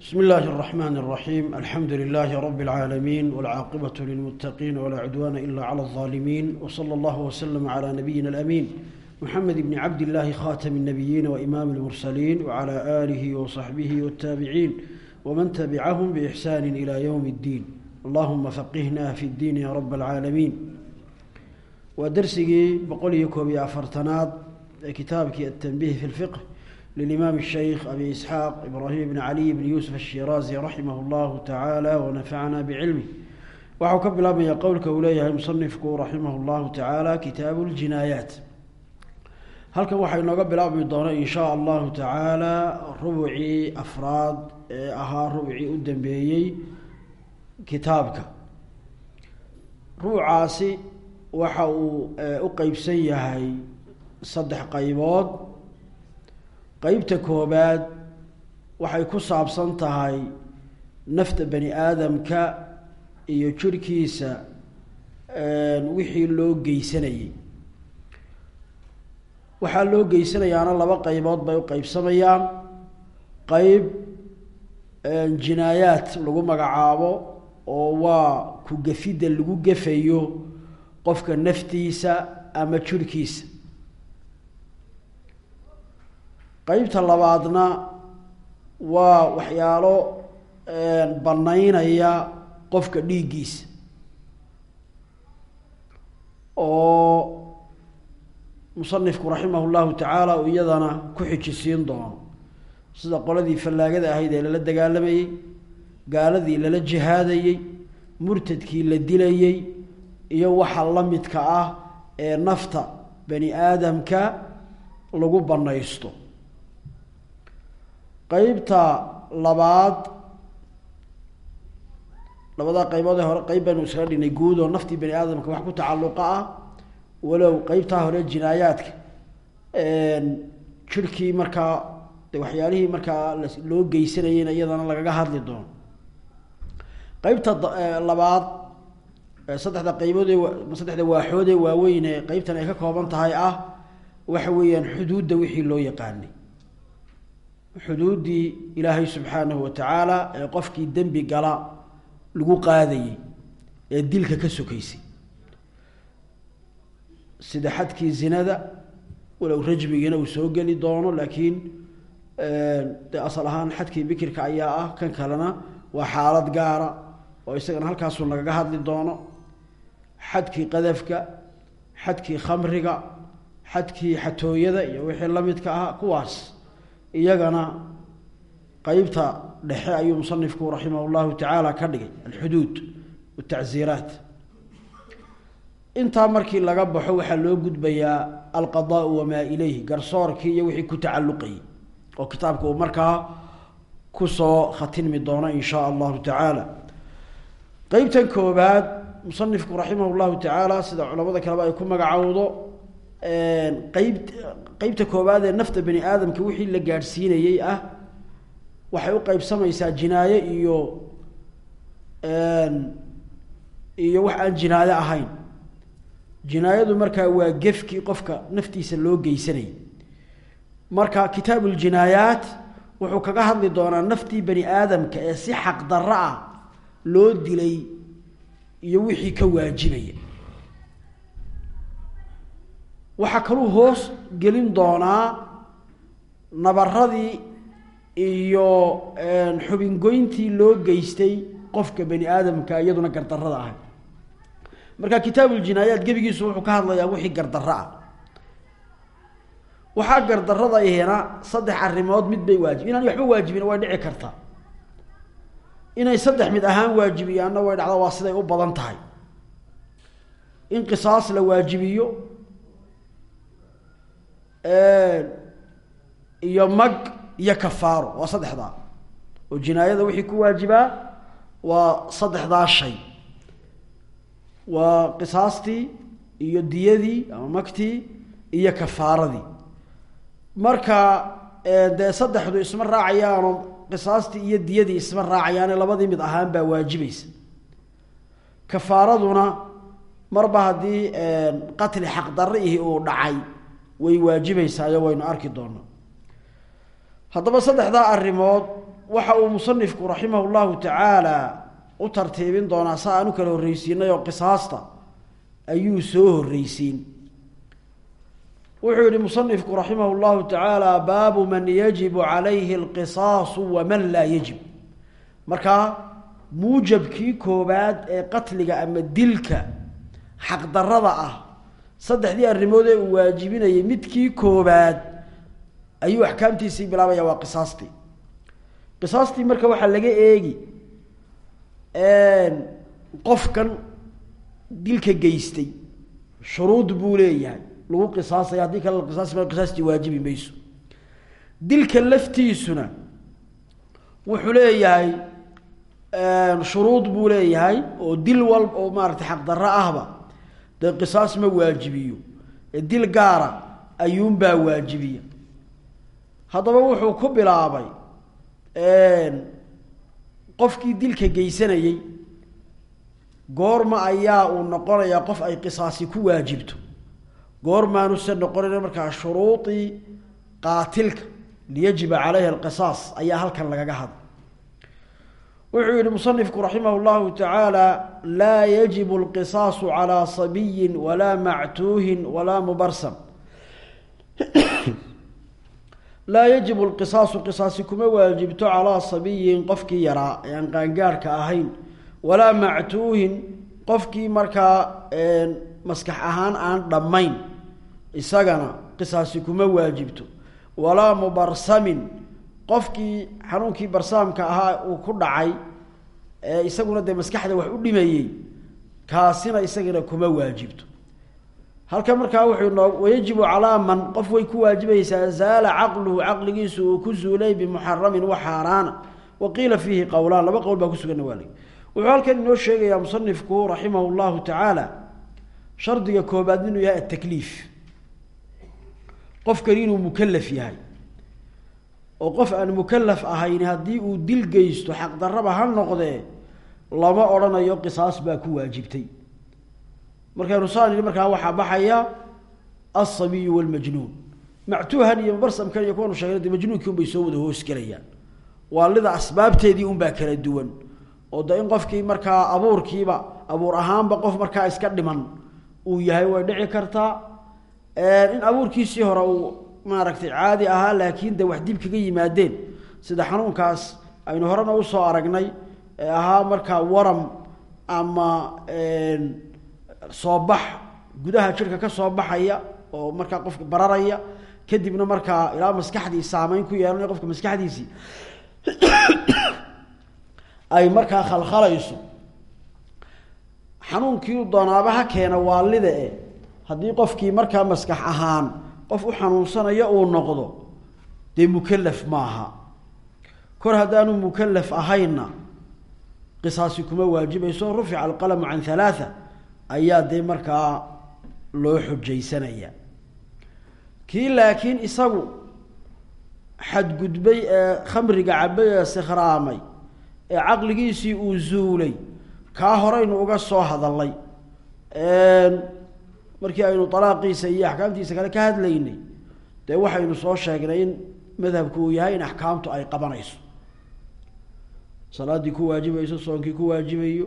بسم الله الرحمن الرحيم الحمد لله رب العالمين والعاقبة للمتقين ولا عدوان إلا على الظالمين وصلى الله وسلم على نبينا الأمين محمد بن عبد الله خاتم النبيين وإمام المرسلين وعلى آله وصحبه والتابعين ومن تبعهم بإحسان إلى يوم الدين اللهم فقهنا في الدين يا رب العالمين ودرسي بقول يكوب يا فرتناد كتابك التنبيه في الفقه للإمام الشيخ أبي إسحاق إبراهيم بن علي بن يوسف الشيرازي رحمه الله تعالى ونفعنا بعلمه waxau ka bilaabmaya qowlka uu leeyahay musanifku raximah llahu tacaala kitaabu ljinaayaat halkan waxaa inooga bilaabmi doona in shaa allahu tacaala rubucii afraad ee ahaa rubucii u dambeeyey kitaabka rubucaasi waxa uu u qeybsan yahay saddex qaybood qeybta koobaad waxay ku saabsan tahay nafta bani aadamka iyo jirhkiisa wixii loo geysanayay. Waxaa loo geysanayaana laba qeybood bay u qeybsamayaan qeyb jinaayaat lagu magacaabo oo waa ku gefidda lagu gefayo qofka naftiisa ama jirhkiisa qeybta labaadna waa waxyaalo banaynaya qofka dhiiggiisa. Oo musanifku raximah llahu tacaala uu iyadana ku xijisiin doono. Sida qoladii fallaagada ahayd ee lala dagaalamayey gaaladii lala jihaadayey murtadkii la dilayey iyo waxa la midka ah ee nafta bani aadamka lagu banaysto qeybta labaad labadaa qaybood ee hore qeyb baynu iskaga dhignay guud oo naftii bani aadamka wax ku tacalluqa ah walow qeybtaa hore jinaayaadka jirhkii markaa de waxyaalihii markaa loo geysanayeyna iyadana lagaga hadli doono. Qeybta labaad saddexda qaybood ee saddexda waaxood ee waaweyn ee qeybtan ay ka kooban tahay ah waxa weeyaan xuduudda wixii loo yaqaanay xuduuddii ilaahay subxaanahu watacaala ee qofkii dembi gala lagu qaadayey ee dilka ka sokaysay. Sida xadkii zinada walow rajmigiina uu soo geli doono laakiin dee asal ahaan xadkii bikirka ayaa ah kan kalena waa xaalad gaara oo isagana halkaasuu nagaga hadli doono. Xadkii qadafka xadkii khamriga xadkii xatooyada iyo wixii la midka ah kuwaas iyagana qeybta dhexe ayuu musanifku raximah llahu tacaala ka dhigay alxuduud watacziraat intaa markii laga baxo waxaa loo gudbayaa alqadaau wamaa ilayh garsoorkii iyo wixii ku tacalluqayay oo kitaabka uu markaa ku soo khatinmi doono in shaa allahu tacaala. Qeybtan koobaad musanifku raximah llahu tacaala sida culamada kaleba ay ku magacowdo qeyb qeybta koobaad ee nafta bani aadamka wixii la gaadhsiinayey ah waxay u qeybsamaysaa jinaaye iyo iyo wax aan jinaaye ahayn. Jinaayadu markaa waa gefkii qofka naftiisa loo geysanayay marka kitaabu ljinaayaat wuxuu kaga hadli doonaa naftii bani aadamka ee si xaq darro ah loo dilay iyo wixii ka waajibaya waxaa kaluu hoos gelin doonaa nabaradii iyo xubingoyntii loo geystay qofka bani aadamka iyaduna gardarrada ahay. Marka kitaabuljinaayaat gebigiisu wuxuu ka hadlayaa wixii gardarro ah. Waxaa gardarrada ihina saddex arrimood mid bay waajib inaan waxba waajibin way dhici kartaa. Inay saddex mid ahaan waajibiyaanna way dhacda waa siday u badan tahay. In qisaas la waajibiyo iyo mag iyo kafaaro. Waa saddexdaa oo jinaayada wixii ku waajibaa waa saddexdaa shay. Waa qisaastii iyo diyadii ama magtii iyo kafaaradii. Marka dee saddexdu isma raacayaano qisaastii iyo diyadii isma raacayaane labadii mid ahaan baa waajibaysa. Kafaaraduna marba haddii qatli xaqdarri ihi uu dhacay way waajibaysaayo waynu arki doonaa haddaba saddexdaa arrimood waxa uu musanifku raximah llahu tacaala u tartiibin doonaa sa aan u kala horreysiinay oo qisaasta ayuu soo horreysiin wuxuu yihi musanifku raximah llahu tacaala baabu man yajibu calayhi alqisaasu waman laa yajib. Markaa muujabkii koobaad ee qatliga ama dilka xaqdarada ah saddexdii arrimood ee uu waajibinayay midkii koobaad ayuu axkaamtiisii bilaabaya waa qisaastii qisaastii marka waxaa laga eegi qofkan dilka geystay shuruud buu leeyahay. Lagu qisaasaya haddii kale la qisaasi ma qisaastii waajibi mayso. Dilka laftiisuna wuxuu leeyahay shuruud buu leeyahay oo dil walba oo maaragtay xaqdarro ahba dee qisaas ma waajibiyo. Dil gaara ayuunbaa waajibiya. Haddaba wuxuu ku bilaabay qofkii dilka geysanayey goorma ayaa uu noqonayaa qof ay qisaasi ku waajibto. Goormaanuse noqonayn markaa shuruudii qaatilka liyajiba caleyhi alqisaas ayaa halkan lagaga hadla wuxuu yihi musanifku raximah llahu tacaala laa yajibu alqisaasu calaa sabiyin walaa mactuuhin walaa mubarsam. Laa yajibu lqisaasu qisaasi kuma waajibto calaa sabiyin qofkii yaraa ee aan qaangaarhka ahayn walaa mactuuhin qofkii markaa maskax ahaan aan dhammayn isagana qisaasi kuma waajibto walaa mubarsamin qofkii xanuunkii barsaamka ahaa uu ku dhacay ee isaguna dee maskaxda wax u dhimayey kaasina isagana kuma waajibto. Halkan markaa wuxuu noo wayajibu calaa man qof way ku waajibaysaa zaala caqluhu caqligiisu uu ku zuulay bimuxaramin wa xaaraana. Wa qiila fiihi qowlaan laba qowl baa kusuganna waa lagi wuxuu halkan inoo sheegayaa musanifku raximah llahu tacaala shardiga koobaad inuu yahay atakliif qofkani inuu mukalaf yahay oo qof aan mukalaf ahayn haddii uu dil geysto xaqdarraba ha noqdee lama odhanayo qisaas baa ku waajibtay. Markaynu saan idhi markaa waxaa baxaya alsabiyu walmajnuun. Mactuuhan iyo mubarsamkan iyo kuwanu sheegna de majnuunkii unbay soo wada hoosgelayaan waalida asbaabteedii unbaa kala duwan oo de in qofkii markaa abuurkiiba abuur ahaanba qof markaa iska dhiman uu yahay way dhici kartaa. In abuurkiisii hore uu maaragtay caadi ahaa laakiin de wax dib kaga yimaadeen. Sida xanuunkaas aynu horena u soo aragnay ee ahaa markaa waram ama soo bax gudaha jirka ka soo baxaya oo markaa qofka bararaya kadibna markaa ilaa maskaxdii saameyn ku yeelanaya qofka maskaxdiisii ay markaa khalkhalayso. Xanuunkii doonaaba ha keena waalida e haddii qofkii markaa maskax ahaan qof u xanuunsanaya uu noqdo dee mukalaf maaha. Kor haddaanu mukalaf ahaynna qisaasi kuma waajibayso. Rufica alqalamu can halaatha ayaa dee markaa loo xujaysanaya. Kii laakiin isagu xadgudbay ee khamriga cabay sikhraamay ee caqligiisii uu zuulay kaa horeynu uga soo hadalay markii aynu alaaqiisa iyo axkaamtiisa kale ka hadlaynay dee waxaynu soo sheegnay in madhabku uu yahay in axkaamtu ay qabanayso. Salaaddii ku waajibayso soonkii ku waajibayo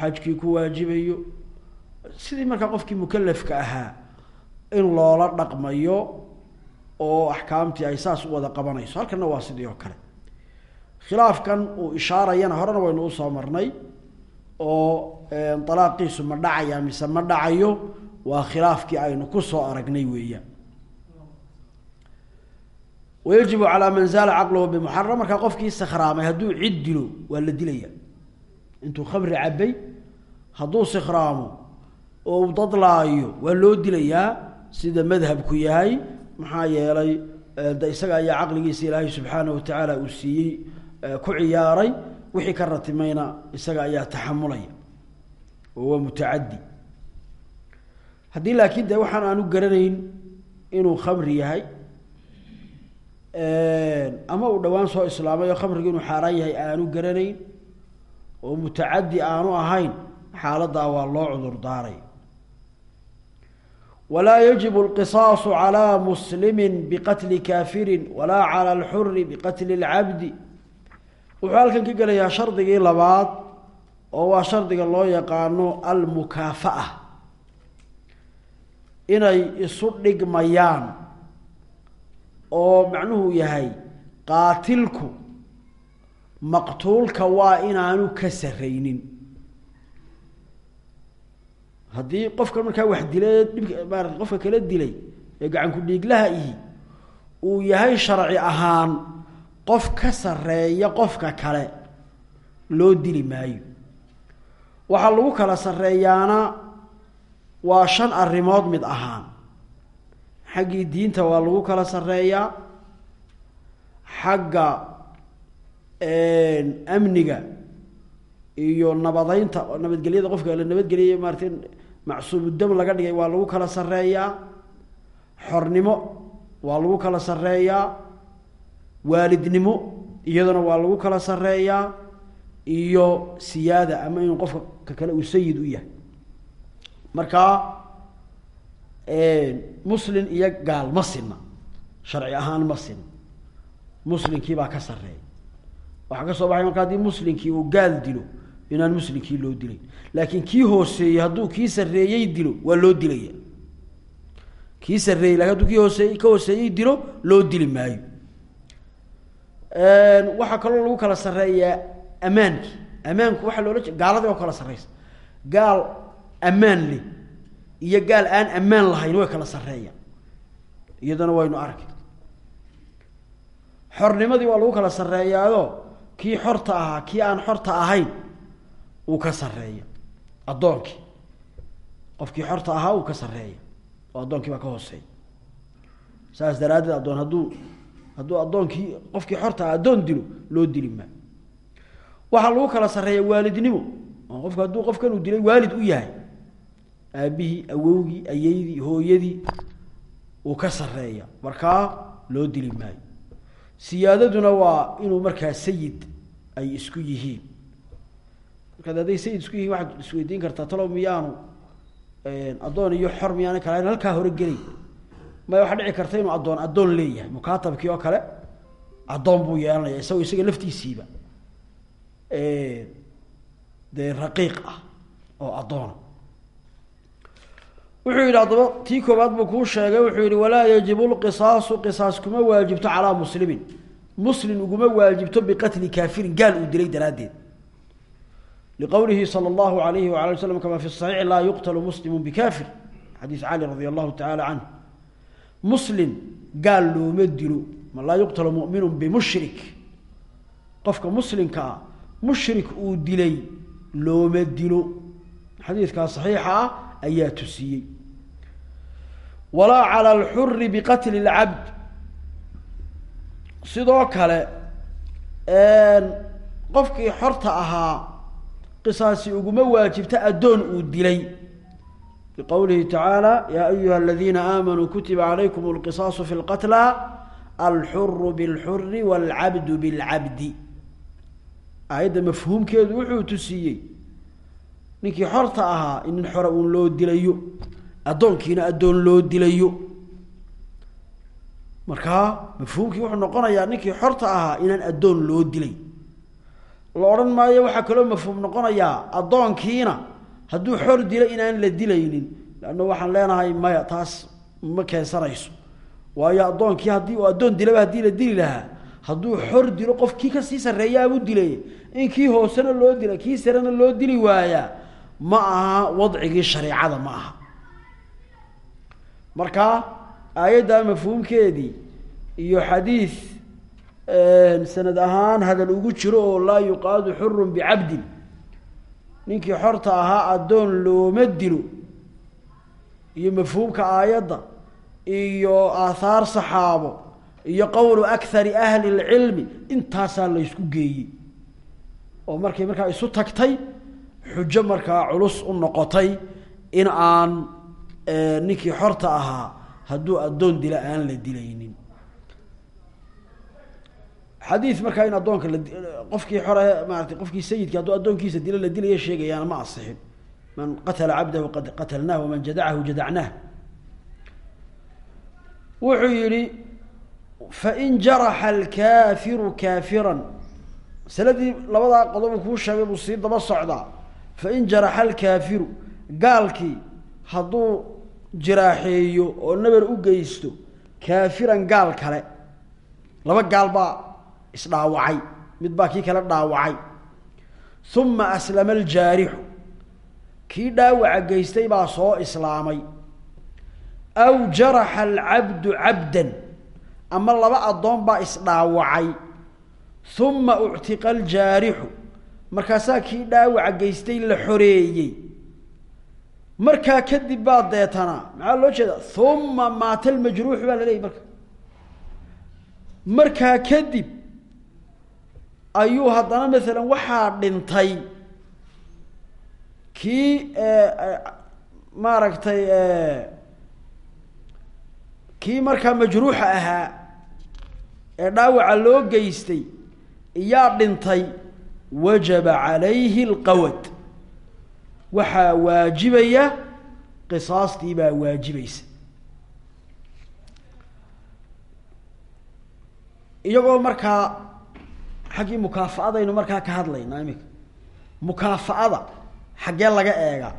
xajkii ku waajibayo sidii markaa qofkii mukalafka ahaa in loola dhaqmayo oo axkaamtii ay saas u wada qabanayso halkanna waa sidii oo kale. Khilaafkan uu ishaarayana horena waynu u soo marnay oo alaaqiisu ma dhacaya mise ma dhacayo waa khilaafkii aynu ku soo aragnay weeyaan. Wayajibu calaa man zaala caqluhu bimuxaram markaa qofkii sikhraamay hadduu cid dilo waa la dilaya. Intuu khamri cabay hadduu sikhraamo oo uu dadlaayo waa loo dilayaa sida madhabku yahay. Maxaa yeelay de isaga ayaa caqligiisa ilaahay subxaanahu watacaala uu siiyey ku ciyaaray. Wixii ka ratimayna isaga ayaa taxamulaya. Oo waa haddii laakiin de waxaan aanu garanayn inuu khamri yahay ama uu dhowaan soo islaamay oo khamriga inuu xaaraan yahay aanu garanayn oo mutacaddi aanu ahayn xaaladdaa waa loo cudur daaray. Walaa yajibu alqisaasu calaa muslimi biqatli kaafirin walaa cala alxuri biqatli اlcabdi wuxuu halkan ka gelayaa shardigii labaad oo waa shardiga loo yaqaano almukaafa'a inay isu dhigmayaan oo macnuhu yahay qaatilku maqtuulka waa inaanu ka sarraynin. Haddii qofka markaa wax dilay qofka kala dilay ee gacanku dhiiglaha ihi uu yahay sharci ahaan qof ka sarreeya qofka kale loo dili maayo. Waxaa lagu kala sarreeyaana waa shan arrimood mid ahaan. Xaggii diinta waa lagu kala sarreeyaa. Xagga amniga iyo nabadeynta nabadgelyada qofka la nabadgeliyay maarata macsuumudam laga dhigay waa lagu kala sarreeyaa. Xornimo waa lagu kala sarreeyaa. Waalidnimo iyadana waa lagu kala sarreeyaa. Iyo siyaada ama inuu qofka ka kale uu sayid u yahay markaa muslin iyo gaal ma sinna. Sharci ahaan ma sinna. Muslinkii baa ka sarreeya. Waxaa ka soo baxay marka haddii muslinkii uu gaal dilo inaan muslinkii loo dilay laakiin kii hooseeyey hadduu kii sarreeyey dilo waa loo dilaya. Kii sarreeyey laakiin hadduu kii hooseeyey ka hooseeyey dilo loo dili maayo. Waxaa kaloo lagu kala sarreeyaa amaankii amaanku waxaa loola gaaladii oo kala sarreysa. Gaal ammaan leh iyo gaal aan ammaan lahayn way kala sarreeyaan iyadana waynu arki. Xornimadii waa lagu kala sarreeyaayoo kii xorta ahaa kii aan xorta ahayn uu ka sarreeya. Addoonkii. Qofkii xorta ahaa uu ka sarreeya. Oo addoonkii baa ka hooseeya saas daraaddeed addoon hadduu hadduu addoonkii qofkii xorta aha addoon dilo loo dili maayo waxaa lagu kala sarreeya waalidnimo. Qofku hadduu qofkan uu dilay waalid u yahay aabbihii awowgii ayeydii hooyadii uu ka sarreeya. Markaa loo dili maayo. Siyaadaduna waa inuu markaa sayid ay isku yihiin. Markaad hadday sayid isku yihiin waxaad isweydiin kartaa talow miyaanu addoon iyo xor miyaana kalahayn halkaa hore gelay maya waxaa dhici karta inuu addoon addoon leeyahay. Mukaatabkii oo kale addoon buu yeelanaya isagoo isaga laftiisiiba. Dee raqiiq ah oo addoona wuxuu yidhi haddaba tii koobaad buu kuu sheegay wuxuu yidhi walaa yajibu lqisaasu qisaas kuma waajibto calaa muslimin. Muslim uguma waajibto biqatli kaafirin gaal uu dilay daraaddeed. Liqowlihi sala alayhi wala ali slam kama fi saxiixi laa yuqtalu muslimu bikafir xadiis cali radi allahu tacala canhu. Muslim gaal looma dilo ma laa yuqtalu muminu bimushrik. Qofka muslimka ah mushrik uu dilay looma dilo. Xadiidkaa saxiixa ah ayaa tusiyey walaa cala alxuri biqatli اlcabd sidoo kale qofkii xorta ahaa qisaasi uguma waajibta addoon uu dilay biqowlihi tacaala yaa ayuha aladiina aamanuu kutiba calaykum اlqisaasu fi اlqatla alxuru biاlxuri wاlcabdu biاlcabdi aayadda mafhuumkeedu wuxuu tusiiyey ninkii xorta ahaa in nin xora loo dilayo addoonkiina addoon loo dilayo. Markaa mafhuumkii wuxuu noqonayaa ninkii xorta ahaa inaan addoon loo dilay. La odhan maayo waxaa kaloo mafhuum noqonayaa addoonkiina hadduu xor dilo inaan la dilaynin. Leanna waxaan leenahay maya taas ma keensanayso waayo addoonkii haddii uu addoon dilaba haddii la dili lahaa hadduu xor dilo qof kii ka sii sarreeyaabuu dilay in kii hoosena loo dila kii sarena loo dili waayaa ma aha wadcigii shareecada ma aha. Marka aayaddaa mafhuumkeedii iyo xadiid sanad ahaan hadal ugu jiro oo laa yuqaadu xurun bicabdin ninkii xorta ahaa addoon looma dilo iyo mafhuumka aayadda iyo aathaar saxaabo iyo qowlu akari ahli اlcilmi intaasaa la ysku geeyey. Oo markay markaa isu tagtay xujo markaa culus u noqotay in aan ninkii xorta ahaa hadduu addoon dila aan la dilaynin. Xadiid markaa in addoonka la qofkii xore maarata qofkii sayidki hadduu addoonkiisa dilo la dilaya sheegayaana ma asixin. Man qatala cabdahu qad qatalnaah waman jadacahu jadacnaah wuxuu yihi fain jaraxa alkaafiru kaafiran. Masaladii labadaa qodobu kuu sheegay buu sii daba socdaa fain jaraxa alkaafiru gaalkii hadduu jiraaxeeyo oo nabar u geysto kaafiran gaal kale laba gaal baa isdhaawacay mid baa kii kale dhaawacay uma aslama aljaarixu kii dhaawaca geystay baa soo islaamay aw jaraxa alcabdu cabdan ama laba addoon baa isdhaawacay uma uctiqa aljaarixu markaasaa kii dhaawaca geystay la xoreeyey. Markaa kadib baa deetana. Maxaa loo jeeda uma maata almajruuxu baa la leeyay marka. Markaa kadib ayuu haddana maalan waxaa dhintay. Kii maaragtay kii markaa majruuxa ahaa ee dhaawaca loo geystay iyaa dhintay wajaba calayhi alqawad waxaa waajibaya qisaastii baa waajibaysa. Iyagoo markaa xaggii mukaafa-adaynu markaa ka hadlaynaa imika mukaafa-ada xaggee laga eegaa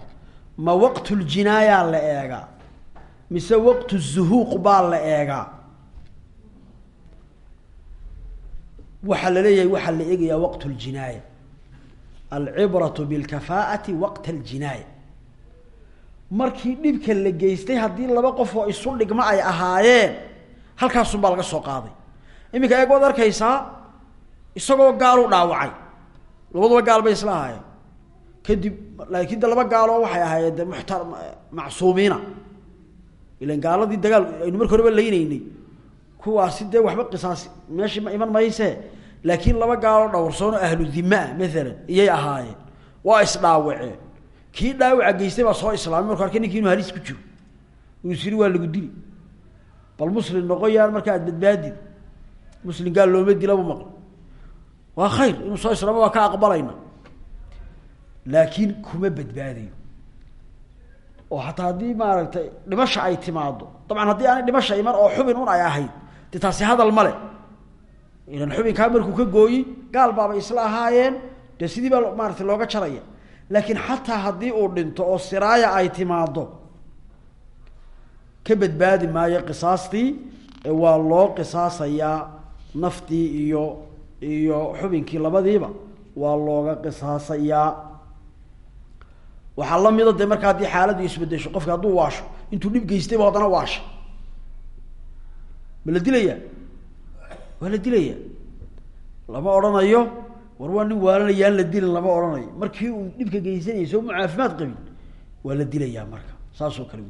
ma waqtuljinaayaa la eegaa mise waqtu zuhuuq baa la eegaa waxaa la leeyahay waxaa la eegayaa waqt ljinaaya alcibratu bilkafaa'ati waqta aljinaaya markii dhibka la geystay haddii laba qof oo isu dhigma ay ahaayeen halkaasun baa laga soo qaaday. Iminka eeg waad arkaysaa isagoo gaalu dhaawacay. Labaduba gaal bay isla ahaayeen. Kadib laakiin de laba gaaloo waxay ahaayeen de muxta macsuumiina. Ilan gaaladii dagaal aynu marka horeba laynaynay kuwaasi dee waxba qisaas meeshii ma iman mayse. Laakiin laba gaaloo dhowrsoonoo ahlu dimaa maalan iyay ahaayeen. Waa isdhaawaceen kii dhaawaca geystay baa soo islaamay markuu arkay ninkii inuu halis ku jiro. Uu is waa lagu dili. Bal muslim noqon yaan marka aad badbaadid muslim gaal looma dila bu maqli waa khayr inuu soo islaamo waa ka aqbalayna. Laakiin kuma badbaadayo. Oo hataa haddii maaragtay dhimasha ay timaado dabcan haddii aanay dhimasha iman oo xubin un ay ahayd de taasi hadal male ilan xubinkaa markuu ka gooyi gaal baabay isla ahaayeen dee sidii baa maarata looga jaraya laakiin xataa haddii uu dhinto oo siraaya ay timaado ka badbaadi maayo qisaastii waa loo qisaasayaa naftii iyo iyo xubinkii labadiiba waa looga qisaasayaa. Waxaa la mida dee marka haddii xaaladdu isbedesho qofka hadduu waasho intuu dhib geystayba haddana waasha ma la dilayaa waa la dilaya. Lama odhanayo war waa nin waalanayaan la dilin lama odhanayo. Markii uu dhibka geysanayay soo caafimaad qabin waa la dilayaa marka. Saasoo kale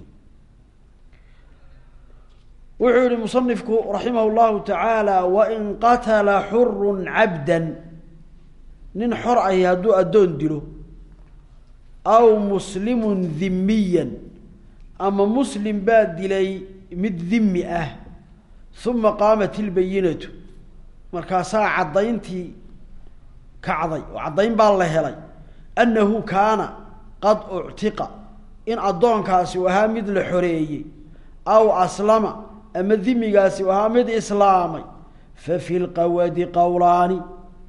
wey wuxuu yihi musanifku raximah llahu tacaala wain qatala xurun cabdan. Nin xor ahi hadduu addoon dilo aw muslimun dhimiyan ama muslim baa dilay mid dhimi ah uma qaamat ilbayinatu. Markaasaa caddayntii kacday oo caddayn baa la helay annahu kaana qad uctiqa. In addoonkaasi u ahaa mid la xoreeyey aw aslama ama dimigaasi u ahaa mid islaamay fa fi lqawadi qowlaani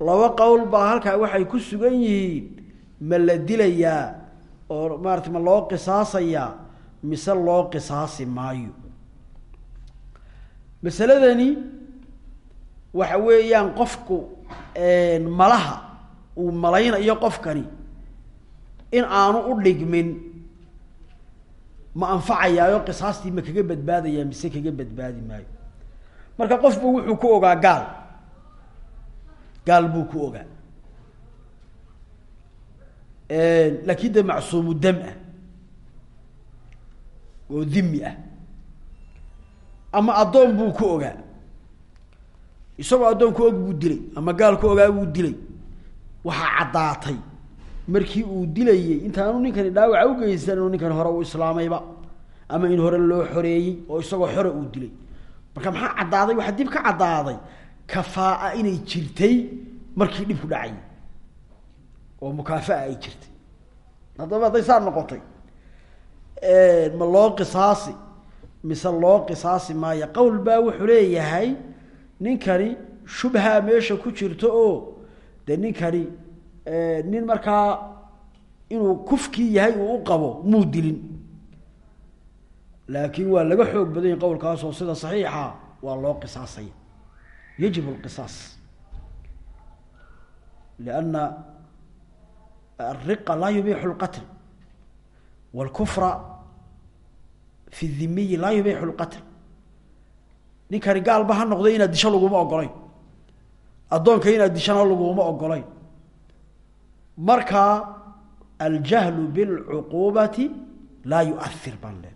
laba qowl baa halkaa waxay ku sugan yihiin ma la dilayaa oo maarata ma loo qisaasayaa mise loo qisaasi maayo masaladani waxa weeyaan qofku malaha uu malaynayo qofkani in aanu u dhigmin ma anfacayaayo qisaastii ma kaga badbaadayaa mise kaga badbaadi maayo. Marka qofbu wuxuu ku ogaa gaal. Gaal buu ku ogaa. Laakin de macsuumu dam ah oo dhimi ah ama addoon buu ku ogaa. Isagoo addoon ku og buu dilay ama gaal ku ogaa buu dilay. Waxaa caddaatay. Markii uu dilayey intaanu ninkani dhaawaca ugeysan inuu ninkani hore uu islaamayba. Ama in hore loo xoreeyey oo isagoo xore uu dilay. Marka maxaa caddaaday? Waxaa dib ka caddaaday kafaa-a inay jirtay markii dhibku dhacayay oo mukaafa-a ay jirtay. Haddaba hadday saa noqotay. Ma loo qisaasi mise loo qisaasi maayo. Qowl baa wuxuu leeyahay ninkani shubhaa meesha ku jirto oo dee ninkani nin markaa inuu kufkii yahay uu u qabo muu dilin. Laakiin waa laga xoog badan yahi qowlkaasoo sida saxiixa waa loo qisaasaya yajib lqisaas lianna ariqa laa yubixu lqatl wاlkufra fi dhimiyi laa yubixu lqatl. Ninkani gaalba ha noqday inaad disho laguma ogolayn addoonka inaad dishana laguma ogolayn markaa aljahlu bilcuquubati laa yuair baan le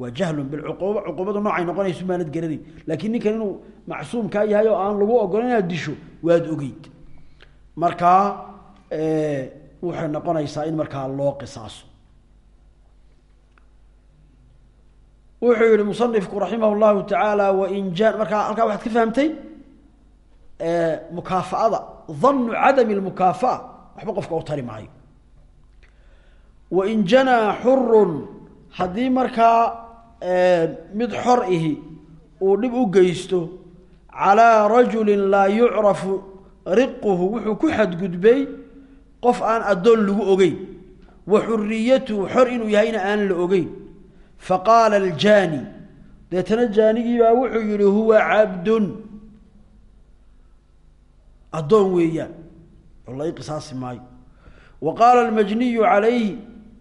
waa jahlun bilcuquuba cuquubadu noocay noqonayso maanad garanayn laakiin ninkan inuu macsuumkaa yahay oo aan lagu ogolayn inaad disho waad ogeyd. Markaa waxay noqonaysaa in markaa loo qisaaso wuxuu yihi musanifku raximah llahu tacaala wain ja markaa halkaa waxaad ka fahamtay mukaafaada danu cadami lmukaafa'a waxba qofka u tari maayo. Wain janaa xurun haddii markaa mid xor ihi uu dhib u geysto calaa rajulin laa yucrafu riquhu wuxuu ku xadgudbay qof aan addoon lagu ogeyn. Wa xor inuu yahayna aan la ogeyn faqaala aljaani deetana jaanigiibaa wuxuu yihi huwa cabdun. Addoon weeyaan oo la i qisaasi maayo. Wa qaala almajniyu calayhi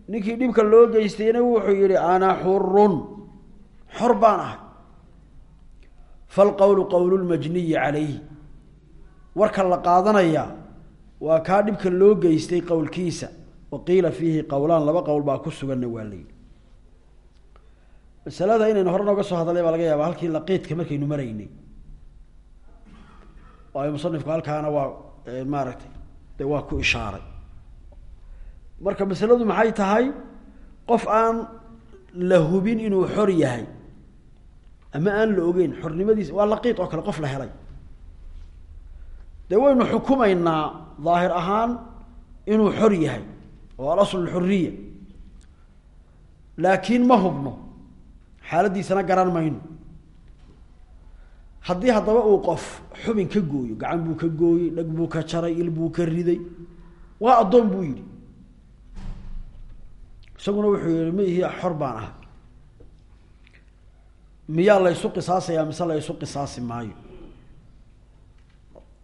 ninkii dhibka loo geystayna wuxuu yihi ana xurun xor baan ahay. Falqowlu qowlu lmajniyi calayhi. Warka la qaadanayaa waa kaa dhibka loo geystay qowlkiisa. Wa qiila fiihi qowlaan laba qowl baa ku waa layidhi masalada inaynu hore nooga soo hadalay baa laga yaaba halkii laqiidka markaynu maraynay. Waayo musanifku halkaana waa maaragtay de waa ku ishaaray. Marka masaladu maxay tahay? Qof aan la hubin inuu xor yahay ama aan la ogeyn xornimadiisa waa laqiid oo kale qof la helay. Dee waynu xukumaynaa daahir ahaan inuu xor yahay oo alasl xuriya laakiin ma hubno xaaladiisana garan mayno. Haddii haddaba uu qof xubin ka gooyo gacan buu ka gooyey dhag buu ka jaray il buu ka riday waa addoon buu yidhi. Isaguna wuxuu yihi ma xor baan ahay miyaa la ysu qisaasayaa mise la ysu qisaasi maayo?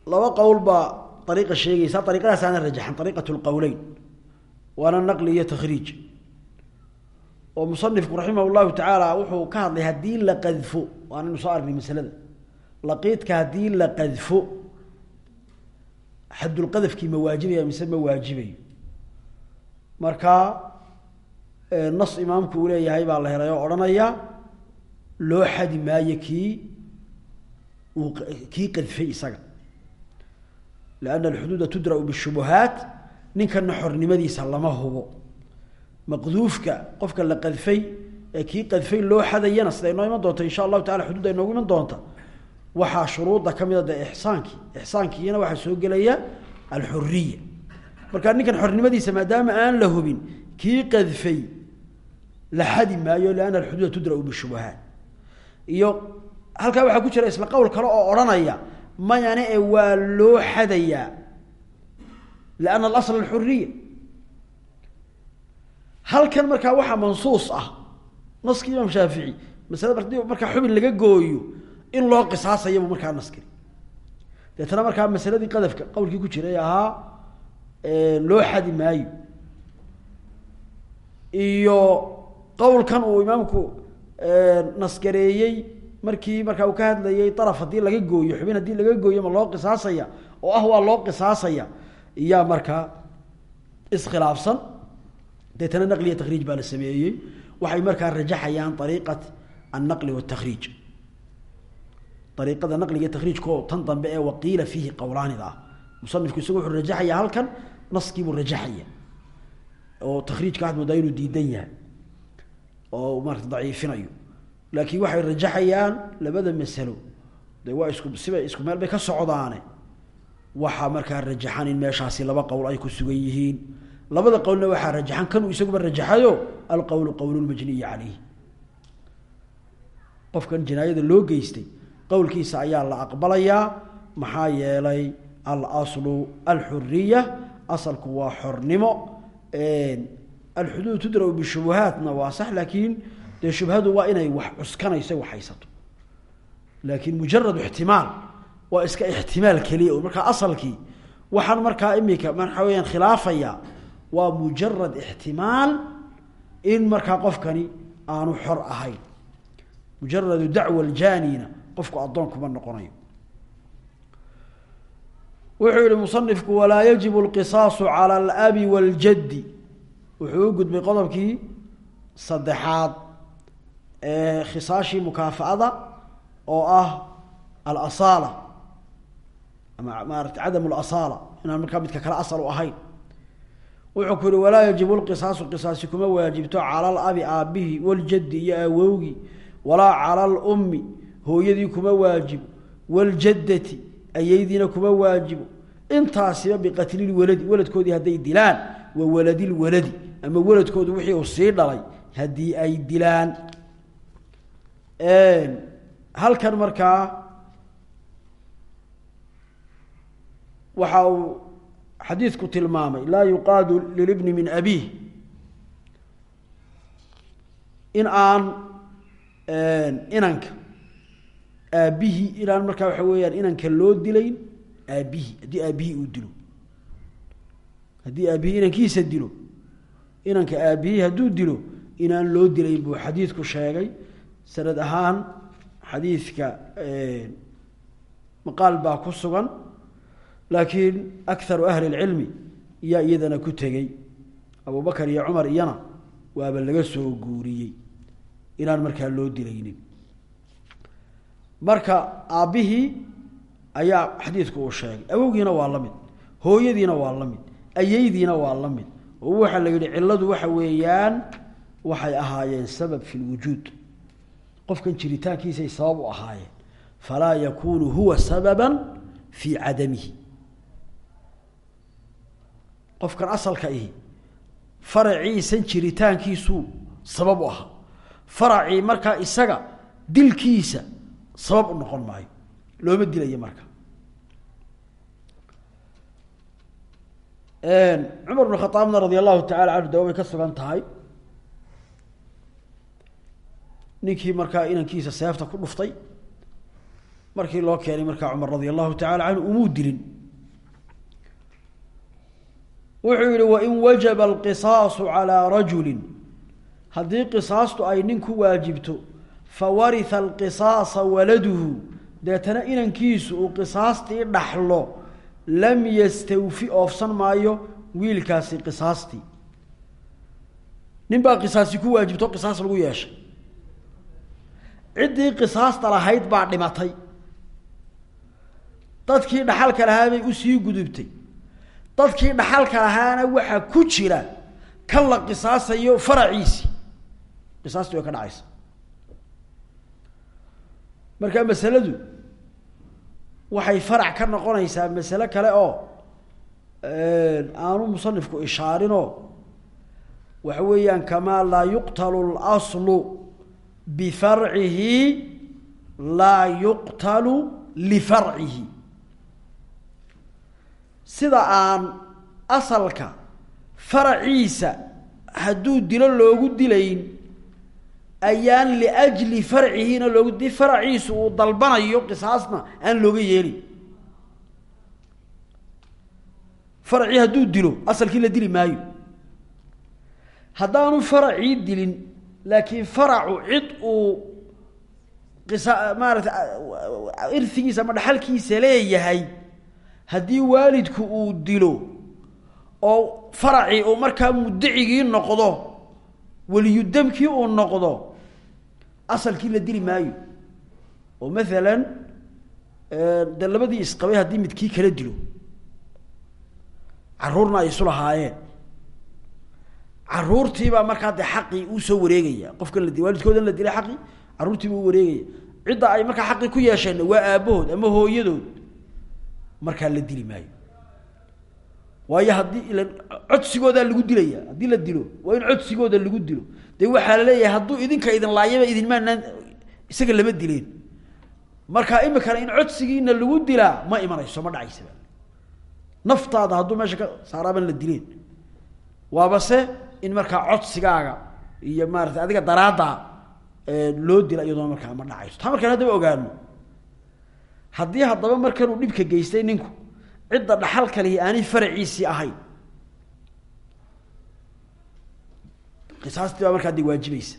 Laba qowl baa ariiqa sheegaysa ariiqadaasaana rajaxan ariiqat lqowleyn waana naqli iyo takhriij oo musanifku raximah llahu tacaala wuxuu ka hadlay haddii la qadfo waanaynu soo aragnay masalada. Laqiidka haddii la qadfo xadulqadafkii ma waajibaya mise ma waajibayo. Marka nas imaamku uu leeyahay baa la helay oo odhanaya loo xadi maayo kii uu kii qadfay isaga. Lianna alxuduuda tudra'u bishubuhaat ninkana xornimadiisa lama hubo maqduufka qofka la qadfay ee kii qadfay loo xadayana sida inoo iman doonta insha allahu tacala xuduudda inoogu iman doonta. Waxaa shuruudda ka mid a dee ixsaankii ixsaankiina waxaa soo gelaya alxuriya marka ninkan xornimadiisa maadaama aan la hubin kii qadfay la xadi maayo lianna alxuduuda tudra'u bishubuhaat iyo halkaa waxaa ku jira isla qowl kale oo odhanaya mayane ee waa loo xadayaa lianna alasl alxuriya halkan markaa waxaa mansuus ah naskii imaam shaafici masalada markaa xubin laga gooyo in loo qisaasayabu markaa naskiri deetana markaa masaladii qadafka qowlkii ku jiray ahaa loo xadi maayo. Iyo qowlkan uu imaamku naskareeyey markii markaa uu ka hadlayay daraf haddii laga gooyo xubin haddii laga gooyo ma loo qisaasaya oo ah waa loo qisaasaya iyaa markaa iskhilaafsan deetana naqliya takriij baa la sameeyey. Waxay markaa rajaxayaan ariiqat annaqli watakriij ariiqada naqliga takriijkao tan dambe ee waqiila fiihi qowlaanida ah. Musanifku isagu wuxuu rajaxayaa halkan naskiibuu rajaxaya. Oo takriijka waxad moodaa inuu diidan yahay. Oo maarata daciifinayo. Laakiin waxay rajaxayaan labada masalo. De waa isku siba isku meel bay ka socdaane. Waxaa markaa rajaxan in meeshaasi laba qowl ay ku sugan yihiin labada qowlna waxaa rajaxan kanuu isaguba rajaxayo alqowlu qowl lmajniyi caleyh qofkan jinaayada loo geystay qowlkiisa ayaa la aqbalayaa maxaa yeelay alaslu alxuriya asalku waa xornimo alxuduud tudraw bishubuhaatna waa sax laakiin dee shubhadu waa inay wax cuskanayso wax haysato. Laakiin mujarad ixtimaal waa iska ixtimaal keliya markaa asalkii waxaan markaa imika waxa weyaan khilaafaya waa mujarad ixtimaal in markaa qofkani aanu xor ahayn. Mujaradu dacwa aljanina qofku addoon kuma noqonayo. Wuxuu yihi musanifku walaa yajibu lqisaasu cala alabi waاljaddi wuxuu u gudbay qodobkii saddexaad ee khisaashii mukaafaada oo ah alasaala ama maarata cadam lasaala inaan markaa midka kale asal u ahayn wuxuu ku yihi walaa yajibu lqisaasu qisaasi kuma waajibto cala alabi aabbihi waljaddi iyo awowgii walaa cala alummi hooyadii kuma waajibo wljaddati ayeydiina kuma waajibo intaasiba biqatlilwaladi waladkoodii hadday dilaan wa waladilwaladi ama waladkoodu wixii uu sii dhalay haddii ay dilaan. Halkan markaa waxa uu xadiidku tilmaamay laa yuqaadu lilibni min abiih. In aan inanka aabbihii inaan markaa waxa weeyaan inanka loo dilayn aabbihii haddii aabbihii uu dilo. Haddii aabbihii inankiisa dilo inanka aabbihii hadduu dilo inaan loo dilayn buu xadiidku sheegay. Sanad ahaan xadiidka maqaal baa ku sugan laakiin akaru ahli اlcilmi iyaa iyadana ku tegey. Abu bakar iyo cumar iyana waaba laga soo guuriyey inaan markaa loo dilaynin. Marka aabbihii ayaa xadiidku uu sheegay. Awowgiina waa la mid hooyadiina waa la mid ayeydiina waa la mid. Oo waxaa la yidhi cilladu waxa weeyaan waxay ahaayeen sabab fi lwujuud qofkan jiritaankiisay sabab u ahaayeen. Falaa yakunu huwa sababa fii cadamihi qofkan asalka ihi faraciisan jiritaankiisuu sabab u ahaa faracii markaa isaga dilkiisa sabab u noqon maayo looma dilayo marka. Cumar bn khaaabna radia allahu tacala canhu dawa ka sugan tahay. Ninkii markaa inankiisa seefta ku dhuftay markii loo keenay markaa cumar radia allahu tacala canhu umuu dilin wuxuu yihi wain wajaba alqisaasu calaa rajuli haddii qisaastu ay nin ku waajibto fawaria alqisaasa waladuhu. Deetana inankiisu uu qisaastii dhaxlo lam yastawfi oofsan maayo wiilkaasi qisaastii. Nin baa qisaasi ku waajibto qisaas lagu yeeshay. Ciddii qisaasta lahayd baa dhimatay. Dadkii dhaxalka lahaa bay u sii gudubtay dadkii dhaxalka lahaana waxaa ku jira kan la qisaasayo faraciisii qisaastii way ka dhacaysa. Marka masaladu waxay farac ka noqonaysaa masale kale oo aanu musanifku ishaarinoo waxa weeyaan kamaa laa yuqtalu اlaslu bifarcihi laa yuqtalu lifarcihi sida aan asalka faraciisa hadduu dilo loogu dilayn ayaan liajli farcihina loogu di faraciisu uu dalbanayo qisaasna aan looga yeelin faracii hadduu dilo asalkii la dili maayo. Haddaanu faracii dilin laakiin faracu cid uu qisa maarata irhigiisa ama dhaxalkiisa leeyahay haddii waalidku uu dilo oo faracii uu markaa mudacigii noqdo weliyudamkii uu noqdo asalkii la dili maayo. Oo maalan de labadii isqabay haddii midkii kala dilo. Caruurna ay isu lahaayeen. Caruurtiibaa markaa dee xaqii uu soo wareegaya. Qofkan la waalidkoodan la dilay xaqii carruurtiiba u wareegaya. Cidda ay markaa xaqii ku yeesheen waa aabahood ama hooyadood markaa la dili maayo. Waayo haddii ilan codsigoodaa lagu dilaya haddii la dilo waa in codsigooda lagu dilo. Dee waxaa la leeyahay hadduu idinka idin laayaba idinmaanaan isaga lama dileen marka imikana in codsigiina lagu dilaa ma imanayso ma dhacaysaba naftaada hadduu meesha ka saaraaban la dileen waaba se in markaa codsigaaga iyo maarata adiga daraadda loo dila iyadoona markaa ma dhacayso. Taa markaan haddaba ogaano haddii haddaba markanuu dhibka geystay ninku cidda dhaxalka lihi aanay faraciisii ahayn. Qisaastii baa markaa dee waajibaysa.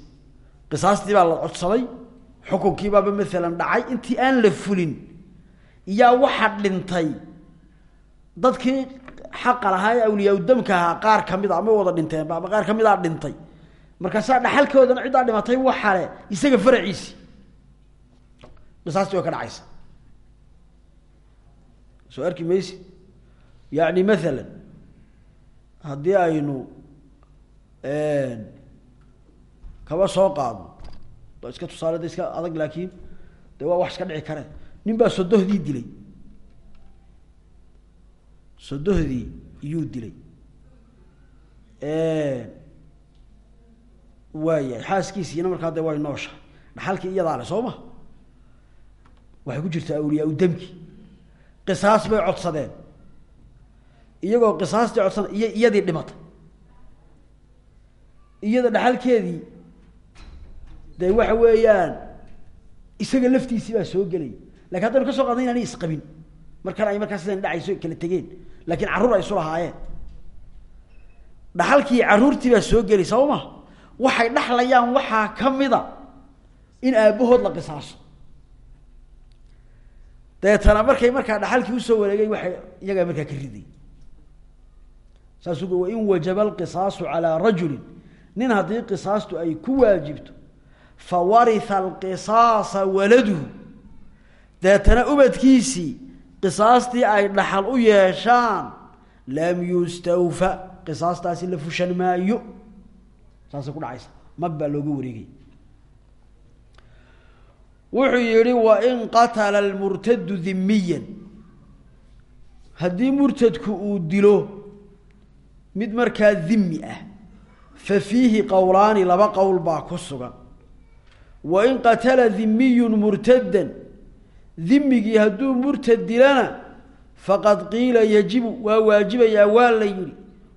Baa la codsaday xukunkii baaba maalan dhacay intii aan la fulin iyaa waxa dhintay. Dadkii xaqa lahaa ee awliyaa-udamka ahaa qaar ka mid a ama wada dhinteen ama qaar ka mid a dhintay. Markaasaa dhaxalkoodana ciddaa dhimatay waxale isaga faraciisi. Qisaastii waa ka dhacaysa soo arki maysi yani maalan haddii aynu kaba soo qaadno waa iska tusaale da iska adag laakiin de waa wax iska dhici kare nin baa sodohdii dilay. Sodohdii iyuu dilay. Waayahay xaaskiisiina markaa de way nooshahay dhaxalkii iyadaa le soo ma? Waxay ku jirtaa awliyaa udamki qisaas bay codsadeen. Iyagoo qisaastii codsana iyo iyadii dhimatay iyada dhaxalkeedii de waxa weeyaan isaga laftiisii baa soo gelay. Lakin haddaynu ka soo qaadna inaanay isqabin. Markan ay markaa sidan dhacayso kala tegeen. Laakiin carruur ay isu lahaayeen. Dhaxalkii carruurtii baa soo gelay soo ma? Waxay dhaxlayaan waxaa kamida in aabbahood la qisaaso dabeetana markay markaa dhaxalkii u soo wareegay waxay iyagaa markaa ka riday. Saasuu wain wajaba alqisaasu calaa rajulin. Nin haddii qisaastu ay ku waajibto fawaritha alqisaasa waladuhu. Deetana ubadkiisii qisaastii ay dhaxal u yeeshaan lam yustawfa. Qisaastaasi la fushan maayo saasay dhacaysa. Mag baa wareegay wuxuu yihi wain qatala almurtadu dhimiyan haddii murtadku uu dilo mid markaa dhimi ah fa fiihi qowlaani laba qowl baa ku sugan. Wain qatala dhimiyun murtadan dhimigii hadduu murtad dilana faqad qiila yajibu waa waajibayaa waa la yihi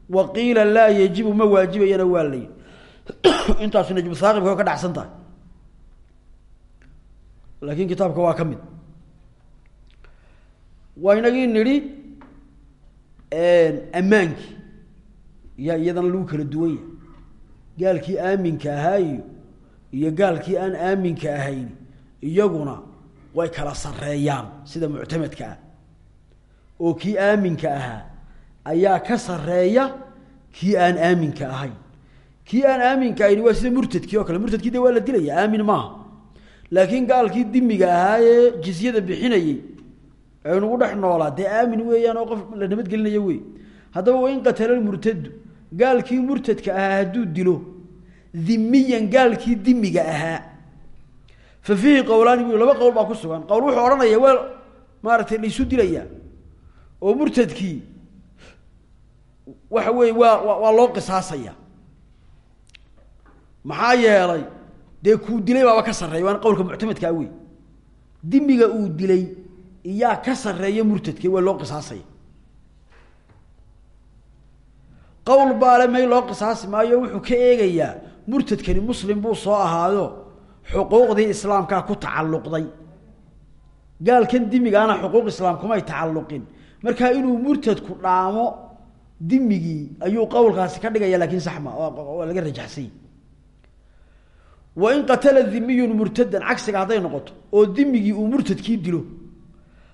wa qiila laa yajibu ma waajibayana waa la yihi intaasu najmu saaqibka ka dhacsan tahay laakiin kitaabka waa ka mid. Waa inagii nidhi ammaankii yaa iyadana lagu kala duwan yahay. Gaalkii aaminka ahaa iyo iyo gaalkii aan aaminka ahayn iyaguna way kala sareeyaan sida muctamadka ah. Oo kii aaminka ahaa ayaa ka sareeya kii aan aaminka ahayn. Kii aan aaminka ahayn waa sida murtadkii oo kale. Murtadkii de waa la dilaya aamin maaha laakiin gaalkii dimiga ahaa ee jizyada bixinayey ee nagu dhex noolaa dee aamin weeyaan oo qof la nabadgelinayo wey haddaba wain qatala murtadu gaalkii murtadka ahaa hadduu dilo dhimiyan gaalkii dimiga ahaa. Fa fiihi qowlaani bu laba qowl baa ku sugan. Qowl wuxuu odhanaya waa maaragtay laisu dilayaa oo murtadkii waxa weeye waa waa loo qisaasaya. Maxaa yeelay dee kuu dilay baaba ka sarreeya waana qowlka muctamadkaa wey dimiga uu dilay iyaa ka sarreeya murtadka waa loo qisaasaya qowl baale may loo qisaasi maayo wuxuu ka eegayaa murtadkani muslim buu soo ahaayo xuquuqdii islaamkaa ku tacalluqday. Gaalkan dimigaana xuquuq islaam kumay tacalluqin. Markaa inuu murtadku dhaamo dimigii ayuu qowlkaasi ka dhigaya laakiin saxma waa laga rajaxsany wain qatala dimiyun murtadan cagsiga hadday noqoto oo dimigii uu murtadkii dilo.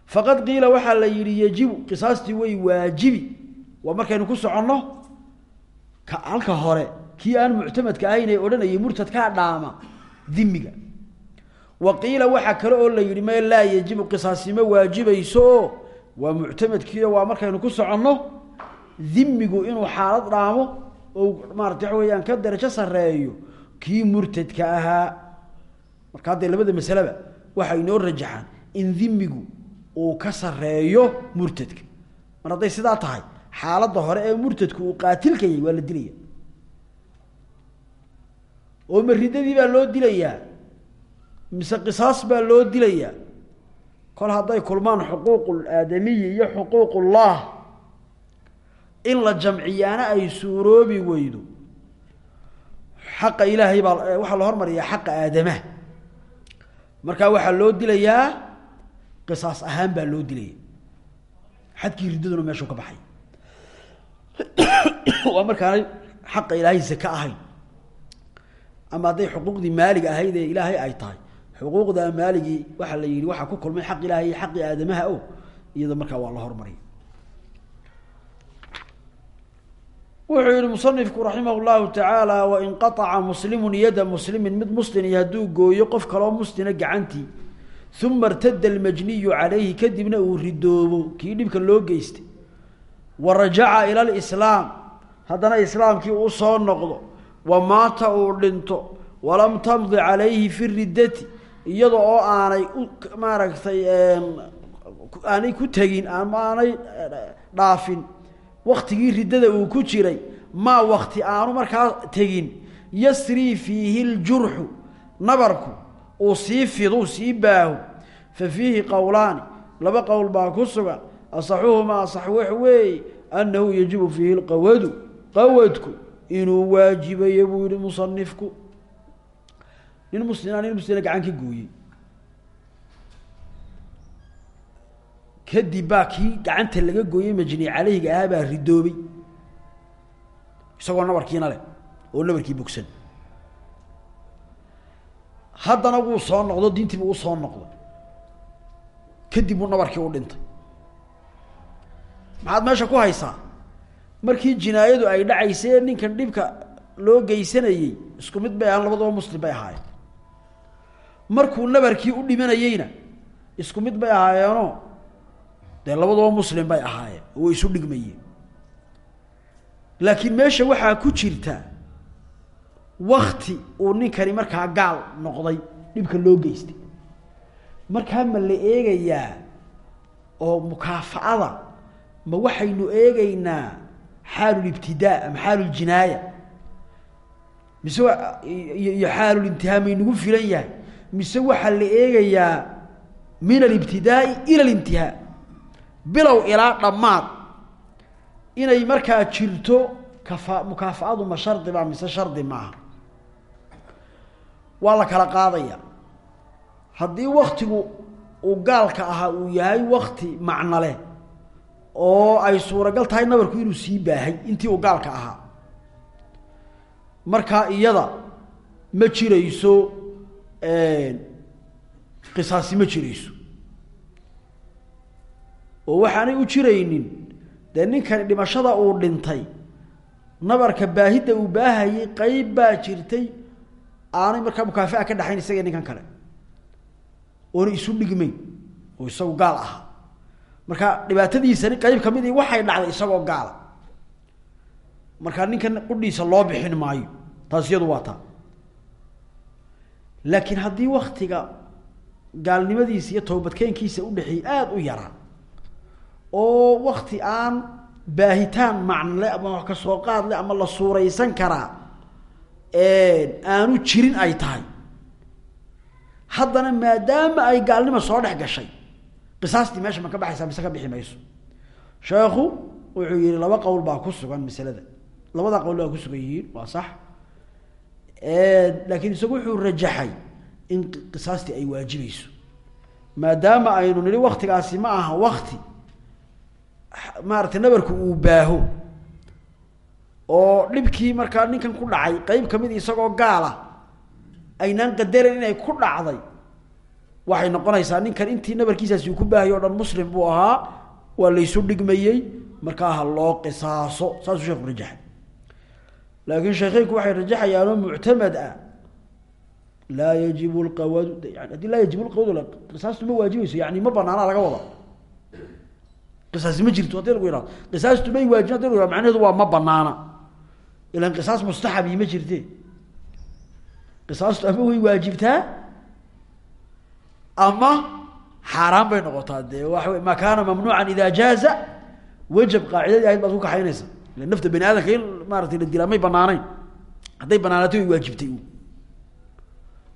Faqad qiila waxaa la yidhi yajibu qisaastii way waajibi. Waa markaynu ku soconno ka halka hore kii aan muctamadka ahayn ee odhanayay murtadkaa dhaama dimiga wa qiila waxaa kale oo la yidhi me laa yajibu qisaasima waajibayso waa muctamadkiio waa markaynu ku soconno dimigu inuu xaalad dhaamo oo maarata waxa ka darajo sareeyo kii murtadka ahaa. Marka haddee labada masaleba waxay inoo rajaxaan in dimigu uu ka sareeyo murtadka. Mar hadday sidaa tahay xaaladda hore ee murtadku uu qaatilkayay waa la dilaya. Oo maridadii baa loo dilayaa mise qisaas baa loo dilayaa kol hadday kulmaan xuquuqul aadamiyi iyo xuquuqullah. In la jamciyaana ay suuroobi weydo xaqa ilaahay baa waxaa la hormariyaa xaqa aadamaha markaa waxaa loo dilayaa qisaas ahaan baa loo dilaya xadkii riddaduna meeshuu ka baxay. Waa markaanay xaqa ilaahay zaka ahayn. Ama hadday xuquuqdii maaliga ahayd ee ilaahay ay tahay. Xuquuqda maaligii waxaa la yihi waxaa ku kulmay xaq ilaahay iyo xaqii aadamaha o iyada markaa waa la hormariya wuxuu yihi musanifku raximah llahu tacaala wain qaطaca muslimu yada muslimin mid muslimi hadduu gooyo qof kaloo muslina gacantii uma irtada almajniyu calayhi kadibna uu ridoobo. Kii dhibka loo geystay. Wa rajaca ila lislaam haddana islaamkii uu soo noqdo wa maata uu dhinto walam tamdi calayhi fi riddati iyada oo aanay u maaragtay aanay ku tegin ama aanay dhaafin waktigii riddada uu ku jiray maa wakti aanu markaa tegin. Yasrii fiihi ljurxu nabarku uu sii fidu sii baaho fa fiihi qowlaani laba qowl baa ku sugan. Asaxuhumaa asax wax weeye annahu yajibu fiihi lqawadu qawadku inuu waajibayo buu yihi musanifku nin muslima nin muslina gacan ka gooyey kadib baa kii gacanta laga gooyey majni caleyhiga ahaa baa ridoobay. Isagoo nabarkiina leh oo nabarkii bogsan. Haddana wuu soo noqdo diintiibu u soo noqday kadib buu nabarkii u dhintay. Maxaad meesha ku haysaa? Markii jinaayadu ay dhacaysay ninkan dhibka loo geysanayey isku mid bay ahaan labadaba muslim bay ahaayeen. Markuu nabarkii u dhimanayeyna isku mid bay ahaayeenoo dee labadaba muslim bay ahaayeen oo isu dhigmayeen. Laakiin meesha waxaa ku jirta wakti uu ninkani markaa gaal noqday dhibka loo geystay. Markaa ma la eegayaa oo mukaafa'ada ma waxaynu eegaynaa xaalulibtidaa ama xaaluljinaaya mise iyo xaalulintihaa maynagu filan yahay? Mise waxaa la eegayaa min alibtidaai ila alintihaa bilow ilaa dhammaad. Inay markaa jirto kafa mukaafaadu ma shardi baa mise shardi maaha. Waa la kala qaadaya. Haddii waktigu uu gaalka ahaa uu yahay wakti macno leh oo ay suuragal tahay nabarku inuu sii baahay intii uu gaalka ahaa. Markaa iyada ma jirayso qisaasi ma jirayso oo waxaanay u jiraynin. Dee ninkani dhimashada uu dhintay nabarka baahidda uu baahayay qeyb baa jirtay aanay markaa mukaafa'a ka dhexayn isaga ninkan kale. Oona isu dhigmayn oo isagu gaal ahaa. Marka dhibaatadiisani qeyb kamidii waxay dhacday isagoo gaala. Markaa ninkan qudhiisa loo bixin maayo taas iyadu waa taa laakiin haddii waktiga gaalnimadiisa iyo toobadkeenkiisa udhexeeyey aada u yaraa oo wakti aan baahitaan macnole ama wax ka soo qaad le ama la suuraysan karaa aanu jirin ay tahay. Haddana maadaama ay gaalnimo soo dhex gashay qisaastii meesha ma ka baxaysaa mise ka bixi mayso. Sheekhu wuxuu yihi laba qowl baa ku sugan masalada labada qowl baa ku sugan yihiin waa sax. Laakiin isagu wuxuu rajaxay in qisaastii ay waajibayso maadaama aynu nidhi waktigaasi ma aha wakti maaragtay nabarku uu baaho oo dhibkii markaa ninkan ku dhacay qeyb ka mid isagoo gaala aynaan qadaran inay ku dhacday waxay noqonaysaa ninkan intii nabarkiisaasi uu ku baahay o dhan muslim buu ahaa waa laysu dhigmayey markaa ha loo qisaaso saasuu sheeku rajaxay. Laakiin sheekeynku waxay rajaxayaanoo muctamad ah. Laa yajibu lqawadu yani haddii laa yajibu lqawadu qisaastu ma waajibayso yani ma banaana laga wada qisaasi ma jirto haddii lagu ihahdo qisaastu may waajibin hadi lagu yhahdo macnaheedu waa ma banaana ilan qisaas mustaxabi ma jirte qisaastu ama way waajibtaa? Ama xaaraan bay noqotaa dee wey ma kaana mamnuucan ida jaaza wajab qaacidadii ahayd baad ku kaxaynaysa ila nafta bani aadamka in maaratay la dilaa may banaanayn hadday banaanaatay way waajibtay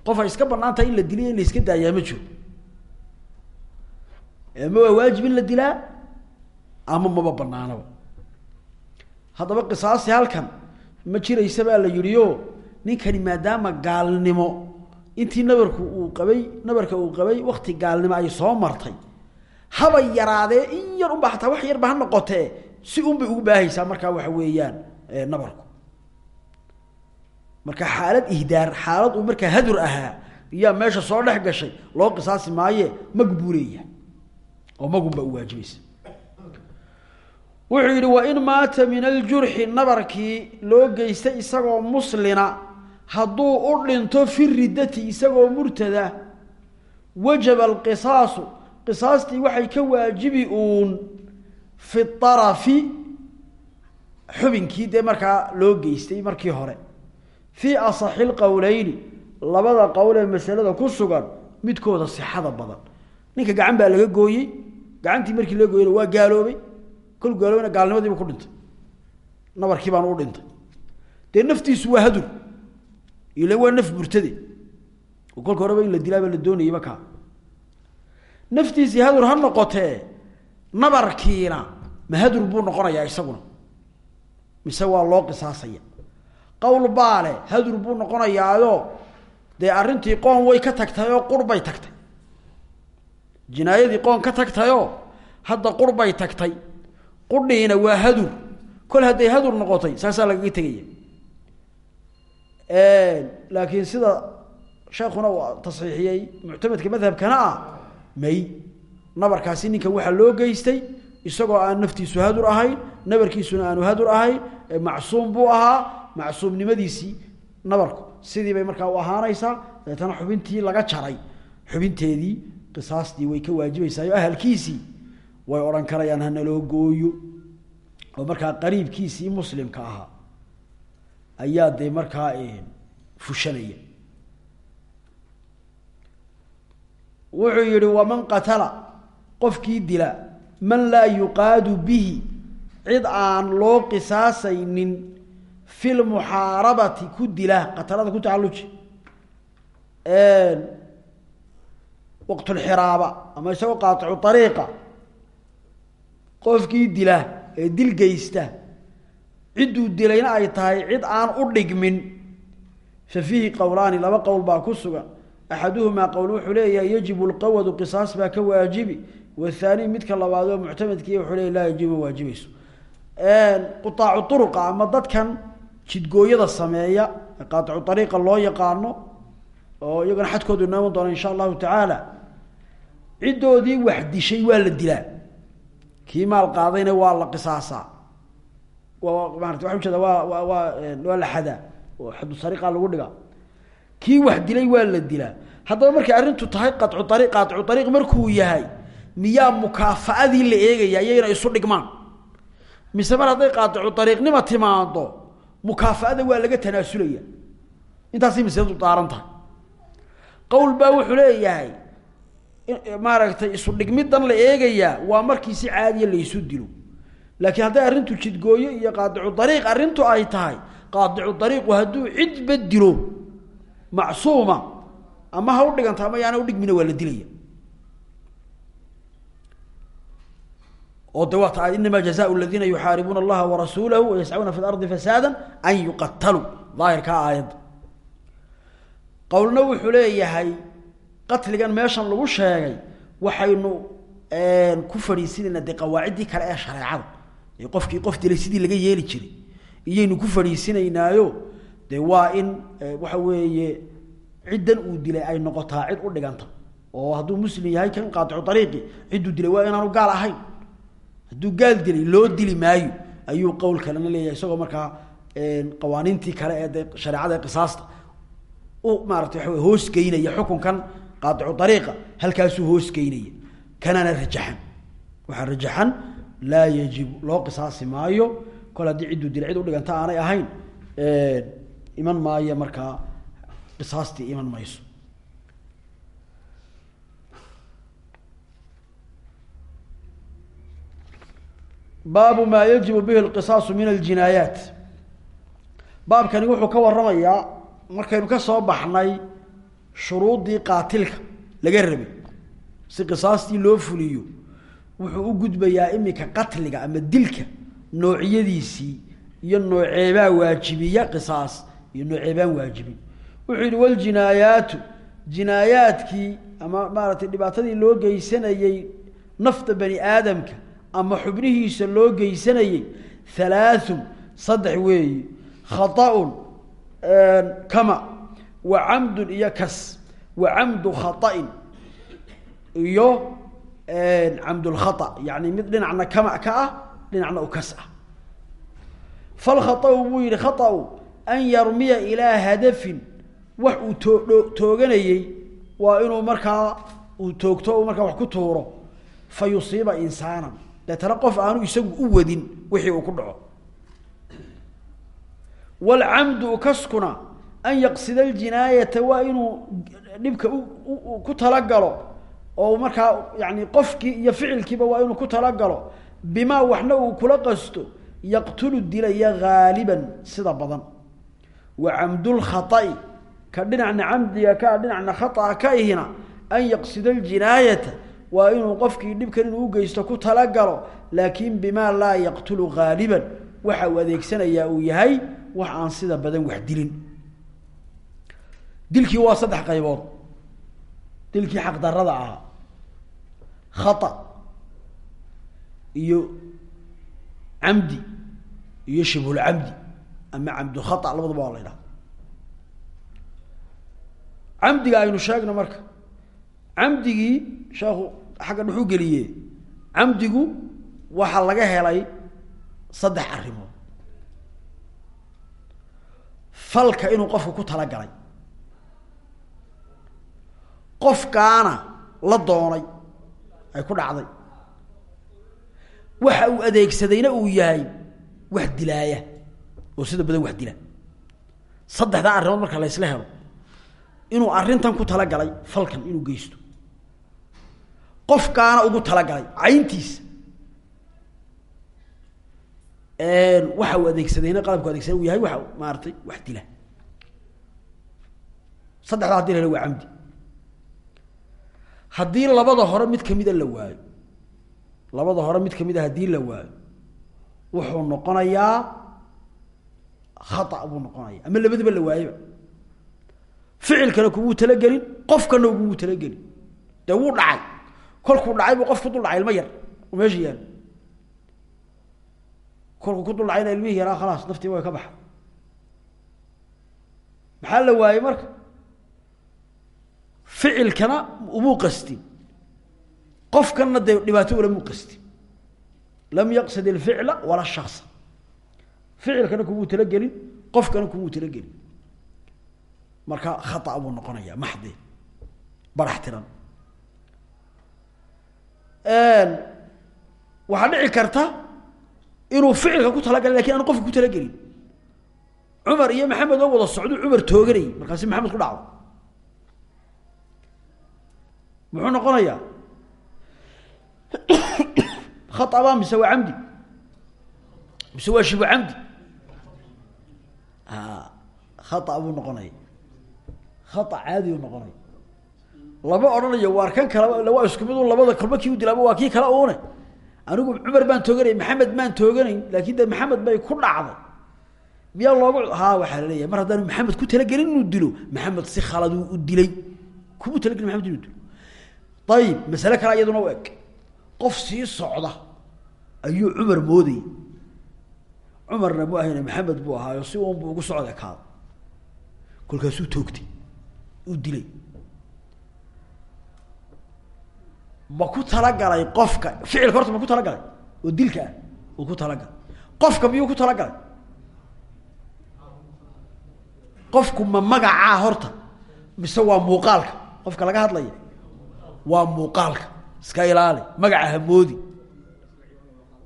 qof ay iska banaan in la diliyo in la iska daayaa ma jiro. Ma waa waajib in la dilaa ama maba banaanaba haddaba qisaasi halkan ma jiraysa baa la yidhio ninkani maadaama gaalnimo intii nabarku uu qabay nabarka uu qabay wakti gaalnimo ay soo martay. Haba yaraadee in yar unba wax yarba ha noqotee si unbay ugu baahaysaa markaa waxa weeyaan nabarku. Marka xaalad ihdaar xaalad uu markaa hadur ahaa iyaa meesha soo dhex gashay loo qisaasi maaye mag buu leeyahay oo magunbaa u waajibaysa wuxuu yidhi wain maata min aljurxi nabarkii loo geystay isagoo muslina hadduu u dhinto fi riddati isagoo murtada wajaba alqisaasu qisaastii waxay ka waajibi uun fi arafi xubinkii dee markaa loo geystay markii hore. Fii asaxi lqowleyni labada qowl ee masalada ku sugan midkooda sixada badan. Ninka gacan baa laga gooyey gacantii markii laga gooyena waa gaaloobay kol gaaloobana gaalnimadiibu ku dhintay. Nabarkii baan u dhintay. Dee naftiisu waa hadur. Ile waa naf burtade. Oo kolka horeba in la dilaaba la doonayaba kaa naftiisii hadur ha noqotee nabarkiina ma hadur buu noqonayaa isaguna. Mise waa loo qisaasaya. Qowl baale hadur buu noqonayaayo. Dee arrintii qoon way ka tagtay oo qurbay tagtay. Jinaayadii qoon ka tagtayoo hadda qurbay tagtay qudhiina waa hadur. Kol hadday hadur noqotay saasaa lagaga tegaya. Laakiin sida sheekuna uu tasxiixiyey muctamadka madhabkana ah may nabarkaasi ninkan waxaa loo geystay isagoo aan naftiisu hadur ahayn nabarkiisuna aanu hadur ahayn macsuum buu ahaa macsuumnimadiisii nabarku. Sidii bay markaa u ahaanaysaa dabeetana xubintii laga jaray xubinteedii qisaastii way ka waajibaysaa ahalkiisii way odhan karayaan hana loo gooyo. Oo markaa qariibkiisii muslimka ahaa ayaa dee markaa fushanaya. Wuxuu yihi waman qatala qofkii dila man laa yuqaadu bihi cid aan loo qisaasaynin fi lmuxaarabati ku dila qatalada ku tacalluji. Waqtulxiraaba ama isagoo qaaticu ariiqa qofkii dila ee dil geysta. Cidduu dilayna ay tahay cid aan u dhigmin. Fa fiihi qowlaani laba qowl baa ku sugan. Axaduhumaa qowl wuxuu yajibu lqawadu qisaas baa ka waajibi. Wathaani midka labaad oo muctamadkii wuxuu leeya laa yajibu ma waajibayso qutaacu uruqa ama dadkan jidgooyada sameeya qaaticu ariiqa loo yaqaano oo iyagana xadkoodu inooman doona insha allahu tacaala ciddoodii wax dishay waa la dilaa kii maal qaadayna waa la qisaasaa. Waa maarata waxa ujeeda waa waa waa waa la xadaa oo xadu sariqa lagu dhigaa. Kii wax dilay waa la dilaa. Haddaba markay arrintu tahay qacu ariiq qaaticu ariiq markuu yahay miyaa mukaafaadii la eegaya iyayna isu dhigmaan. Mise mar hadday qaaticu ariiqnima timaado mukaafaada waa laga tanaasulaya intaasay masladu daaran tahay. Qowl baa wuxuu leeyahay maaragtay isu dhigmidan la eegayaa waa markii si caadiya laysu dilo. Laakiin hadday arrintu jidgooyo iyo qaadicu ariiq arrintu ay tahay qaadicu ariiqu hadduu cidba dilo. Macsuuma ama ha u dhiganta ama yaana udhigmina waa la dilaya. Oo de waa ta inama jazaau ladiina yuxaaribuuna allaha warasuulahu wayascuuna fi lardi fasaada an yuqataluu daahirkaa aayadda. Qowlna wuxuu leeyahay qatligan meeshan lagu sheegay waxaynu ku fadhiisinaynaa dee kale ee shareecada ee qofkii qof dilay sidii laga yeeli jiray. Iyaynu ku fadhiisinaynaayo dee waa in waxa weeye ciddan uu dilay ay noqotaa cid u dhiganta. Oo hadduu muslim yahay kan qaaticu ariiqi cidduu dilay waa inaanu gaal ahayn. Hadduu gaal dilay loo dili maayo ayuu qowl kalena leeyahay. Isagoo markaa qawaaniintii kale ee ee qisaasta u maarata waxa wey hoos geynaya xukunkan qaaticu ariiqa halkaasuu hoos geynaya kanana rajaxan. Waxaa rajaxan laa yajibu loo qisaasi maayo. Kol haddii cidduu dilay cid u dhiganta aanay ahayn iman maayo markaa qisaastii iman mayso. Baabu maa yajibu bihi lqisaasu min aljinaayaat baabkani wuxuu ka waramayaa markaynu ka soo baxnay shuruuddii qaatilka laga rabay si qisaastii loo fuliyo wuxuu u gudbayaa iminka qatliga ama dilka noociyadiisii iyo nooceebaa waajibiya qisaas iyo nooceebaan waajibin wuxuu yidhi waljinaayaatu jinaayaadkii ama maaragtay dhibaatadii loo geysanayey nafta bani aadamka ama xubnihiisa loo geysanayey halaathun saddex weeyi khata'un kama wa camdun iyo kas wa camdu khata'in iyo camdulkhata yani mid dhinacna kama ka ah dhinacna u kas ah. Falkhata'u buu yihi khata'u an yarmiya ilaa hadafin wax uu too tooganayey waa inuu markaa uu toogto markaa wax ku tuuro fa yusiiba insaanan. Deetana qof aanu isagu u wadin wixii uu ku dhaco. Waalcamdu kaskuna an yaqsida aljinaayata waa inuu dhibka ku talagalo oo markaa yani qofkii iyo ficilkiiba waa inuu ku talagalo bimaa waxna uu kula qasto yaqtulu dilaya haaliban sida badan. Wa camdulkhaai ka dhinacna camdiga ka dhinacna khaaa ka ihina an yaqsida aljinaayata waa inuu qofkii dhibkan inuu ugeysto ku talagalo laakin bimaa laa yaqtulu haaliban waxa uu adeegsanayaa uu yahay wax aan sida badan wax dilin dilkii waa saddex qaybood. Dilkii xaqdarada ahaa khata iyo camdi iyo shibhulcamdi ama camdu khata labadaba waa la ydhaha camdiga aynu sheegno marka camdigii sheekhu xagga dhuxuu geliye camdigu waxaa laga helay saddex arrimood. Falka inuu qofku ku talagalay qofkaana la doonay ay ku dhacday. Waxa uu adeegsadayna uu yahay wax dilaaya oo sida badan wax dila. Saddexdaa arrimood marka la ysla helo inuu arrintan ku talagalay falkan inuu geysto. Qofkaana ugu talagalay cayntiisa waxa uu adeegsadayna qalabku adeegsaday uu yahay waxa maaratay wax dila. Saddexdaa haddii la helo waa camdi haddii labada hore mid kamida la waayo labada hore mid kamida haddii la waayo wuxuu noqonayaa khata buu noqonaya ama labadaba la waayeba ficilkana kumuu talagelin qofkana ugumuu talagelin. Dee wuu dhacay. Kolkuu dhacay buu qof ku dul dhacay ilmo yar. Oo meesha yaalo. Kolkuu ku dul dhacayna ilmihii yaraa khalaas naftii way ka baxa maxaa la waayey marka ficilkana umuu qastin qofkanna dee dhibaato ulamuu qastin lam yaqsid ilficla wala shaksa ficilkana kumuu talagelin qofkana kumuu talagelin. Marka khata buu noqonaya maxdi barax tiran. Waxaa dhici karta inuu ficilka ku talagalay laakiin aan qofka ku talagelin. Cumar iyo maxamed oo wada socdo cumar tooganayay markaasi maxamed ku dhacdo muxuu noqonayaa? Khaaba mise waa camdi? Mise waa shibu camdi? Khata buu noqonaya. Khata caadi u noqonaya. Lama odhanayo waar kan kaleba waa isku mid labada kolba kii u dilaaba waa kii kale une anigu cumar baan tooganay maxamed maan tooganayn laakin de maxamed bay ku dhacday. Miyaa loogu ha waxaa la leeyahay mar haddaanu maxamed ku talagelin inuu dilo maxamed si khaladuu u dilay. Kumuu talagelin maxamed inuu dilo ayib masale kale iyaduna u eg. Qof sii socda ayuu cumar moodayay cumarna mu ahayne maxamed buu ahaayo si uun buu ugu socda kaada kolkaasuu toogtay uu dilay. Ma ku talagalay qofka ficilka horta ma ku talagalay oo dilka ah uu ku talagalay. Qofka miyuu ku talagalay? Qofku ma magacaa horta mise waa muuqaalka qofka laga hadlaya waa muuqaalka. Iska ilaali magaca hamoodi.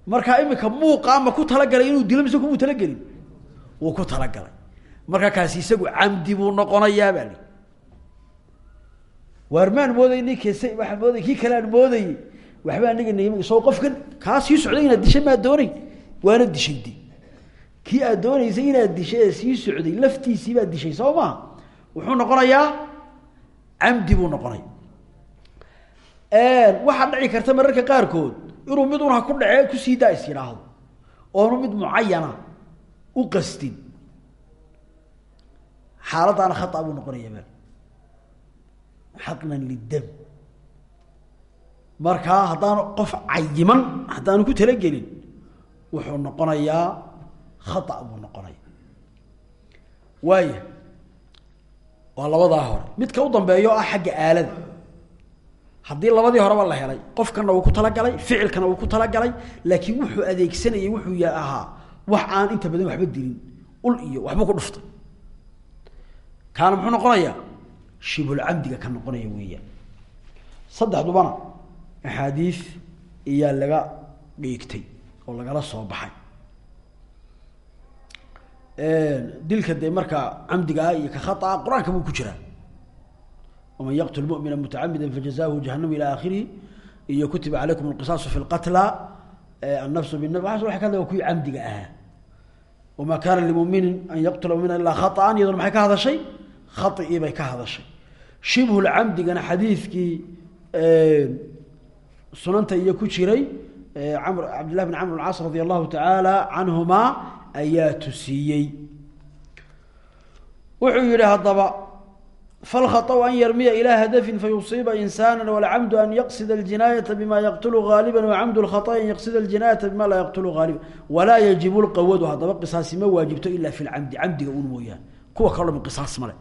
Markaa imika muuqaa ma ku talagalay inuu dilo mise kumuu talagelin wuu ku talagalay. Markaa kaasi isagu camdi buu noqonayaa baa li mooday ninkiisa waxaan mooday kii kale aan waxba aniga nagm soo qofkan kaa sii socday dishay maa doonayn? Waana dishay de kii aad doonaysay inaad dishay ee sii socday laftiisii baad dishay soo maha wuxuu noqonayaa camdi buu noqonaya waxaa dhici karta mararka qaarkood inuu mid un ha ku dhacee ku sii daa is yidhaahdo oonu mid mucayana u qastin xaaladaana khata buu noqonaya bal. Xaqnan lidam. Markaa haddaanu qof cayiman haddaanu ku talagelin wuxuu noqonayaa khata buu noqonaya waaya waa labadaa hore midka u dambeeyo ah xagga aalada haddii labadii horeba la helay qofkana wuu ku talagalay ficilkana wuu ku talagalay laakiin wuxuu adeegsanayay wuxuu ahaa wax aan inta badan waxba dilin ul iyo waxba ku dhuftay. Kaana muxuu noqonayaa shibulcamdiga ka noqonaya weeyaan saddexdubana axaadiis iyaa laga dhiigtay oo lagala soo baxay. Dilka dee markaa camdigaa iyo ka khaaa qur'aanka buu ku jiraa waman yaqtul mumina mutacamida fajazahu jahanam ila akhirihi iyo kutiba calaykum alqisaasu fi lqatla annafsu binaf waxaas waxay ka hadlaya kuwii camdiga ahaa wamaa kaana limuminin an yaqtula mumina ilaa khaaan iyaduna maxay ka hadashay khaigii bay ka hadashay shibhulcamdigana xadiidkii sunanta iyo ku jiray cabdillahi bn camr bn caas radi allahu tacaala canhumaa ayaa tusiiyey wuxuu yihi haddaba falkhaطأu an yarmiya ilى hadafin fayuصiiba insana walcamdu an yaqsida اljinaayata bima yaqtulu gaaliba wacamdu اlkhaطأi an yaqsida اljinaayata bima laa yaqtulu gaaliba walaa yajibu lqawadu haddaba qisaasi ma waajibto ila fi lcamdi camdiga un mooyaane kuwa kaloo dham qisaas male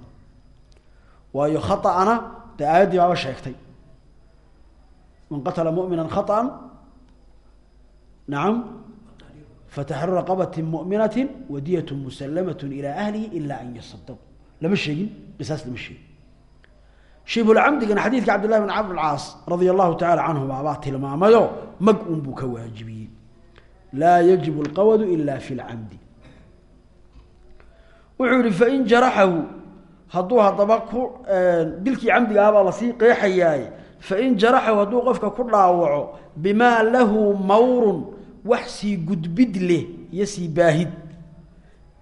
waayo khaطأna dee aayaddii baaba sheegtay man qatla mumina khaطأa nacam fataxriru raqabati muminati wadiyat musalamaة ilى ahlihi ila an yasadaquu lama sheegin qisaas lama sheegin shibulcamdigana xadiidka cabd llahi bn camr caas radia allahu tacala canhuma baa tilmaamayo mag un buu ka waajibiyey. Laa yajibu اlqawadu ila fi اlcamdi wuxuu yihi fain jaraxahu hadduu haddaba ku dilkii camdiga ahbaa la sii qeexayaaye fain jaraxahu hadduu qofka ku dhaawaco bimaa lahu mawrun wax sii gudbid leh iyo sii baahid.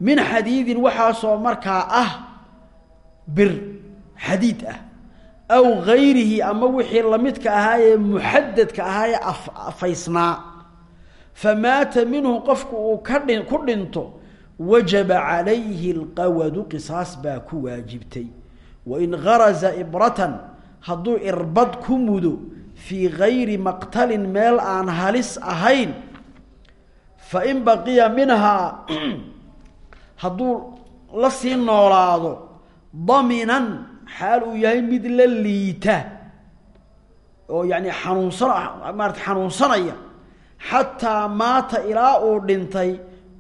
Min xadiidin waxaasoo markaa ah bir xadiid ah aw gayrihi ama wixii lamidka ahaa ee muxadadka ahaa ee afaysnaa. Famaata minhu qofku uu ka dhi ku dhinto wajaba calayhi alqawadu qisaas baa ku waajibtay. Wain garaza ibratan hadduu irbad ku mudo fii gayri maqtalin meel aan halis ahayn fain baqiya minhaa hadduu la noolaado daminan xaal uu yahay mid la liita. oo yani xanuunsan maarata xanuunsanaya. Xataa maata ilaa uu dhintay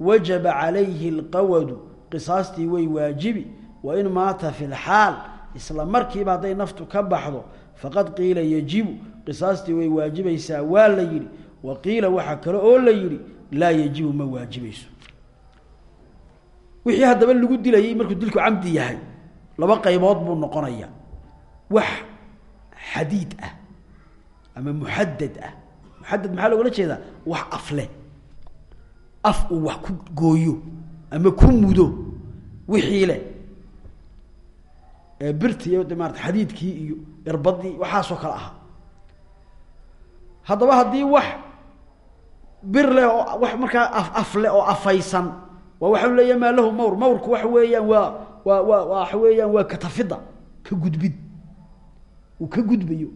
wajaba calayhi alqawadu. Qisaastii way waajibi. Wain maata fi lxaal isla markiiba hadday naftu ka baxdo faqad qiila yajibu. Qisaastii way waajibaysaa waa la yidhi. Wa qiila waxaa kale oo la yidhi laa yajibu ma waajibayso wixii haddaba lagu dilayay markuu dilku camdi laba qaybood buu noqonaya. Wax xadiid ah ama muxadad ah. Muxadad maxaa loogala jeedaa? Wax afle. Af uu wax ku gooyo ama ku mudo wixii leh. Birti iyo maarata xadiidkii iyo irbadii waxaasoo kale ahaa haddaba haddii wax bir leh oo wax markaa af af leh oo afaysan waa waxau leeya maa lahu mawr. Mawrku waxa weeyaan waa waa waa waxa weeyaan waa katafida ka gudbid. Uu ka gudbayo.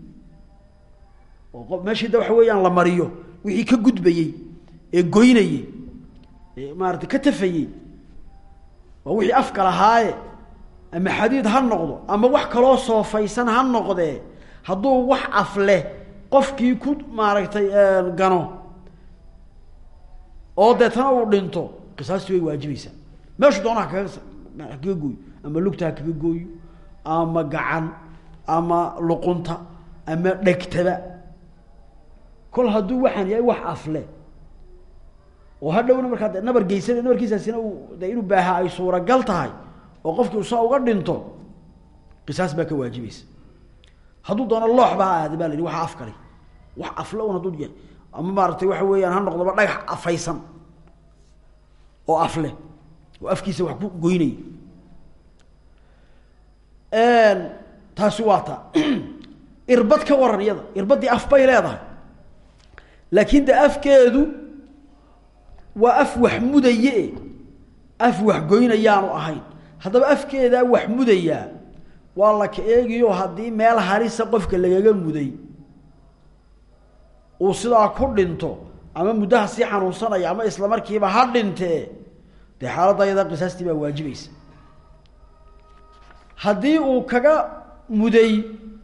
Oo meeshii da waxa weeyaan la mariyo wixii ka gudbayey ee goynayey ee maarata ka tafayey waa wixii afka lahaaye ama xadiid ha noqdo ama wax kaloo soofaysan ha noqdee hadduu wax af leh qofkii ku maaragtay gano oo deetana uu dhinto qisaastii way waajibaysaa meeshu doona ha kaga kaga gooyo ama lugta kaga gooyo ama gacan ama luqunta ama dhegtaba. Kol hadduu waxaan yahay wax afle oo hadhowna markaa de nabar geysana nabarkiisaasina de inuu baaha ay suuragal tahay oo qofkii usa uga dhinto qisaas baa ka waajibaysa. Hadduu doono loox ba ha aada ba la yihi waxa af kale wax afle un hadduu yahay. Ama maaragtay waxa weeyaan ha noqdoba dhagax afaysan oo af leh oo afkiisa wax ku goynaya taasi waa ta. Irbad ka waran iyada. Irbaddii af bay leedahay. Laakiin de afkeedu waa af wax mudaye. Af waxgoynayaanu ahayn. Haddaba afkeedaa wax mudayaa waa la ka eegiyo haddii meel halisa qofka lagaga muday. Uu sidaa ku dhinto ama muddaha sii xanuunsanaya ama isla markiiba ha dhintee dee xaaladda ayadaa qisaastii baa waajibaysa. Haddii uu kaga muday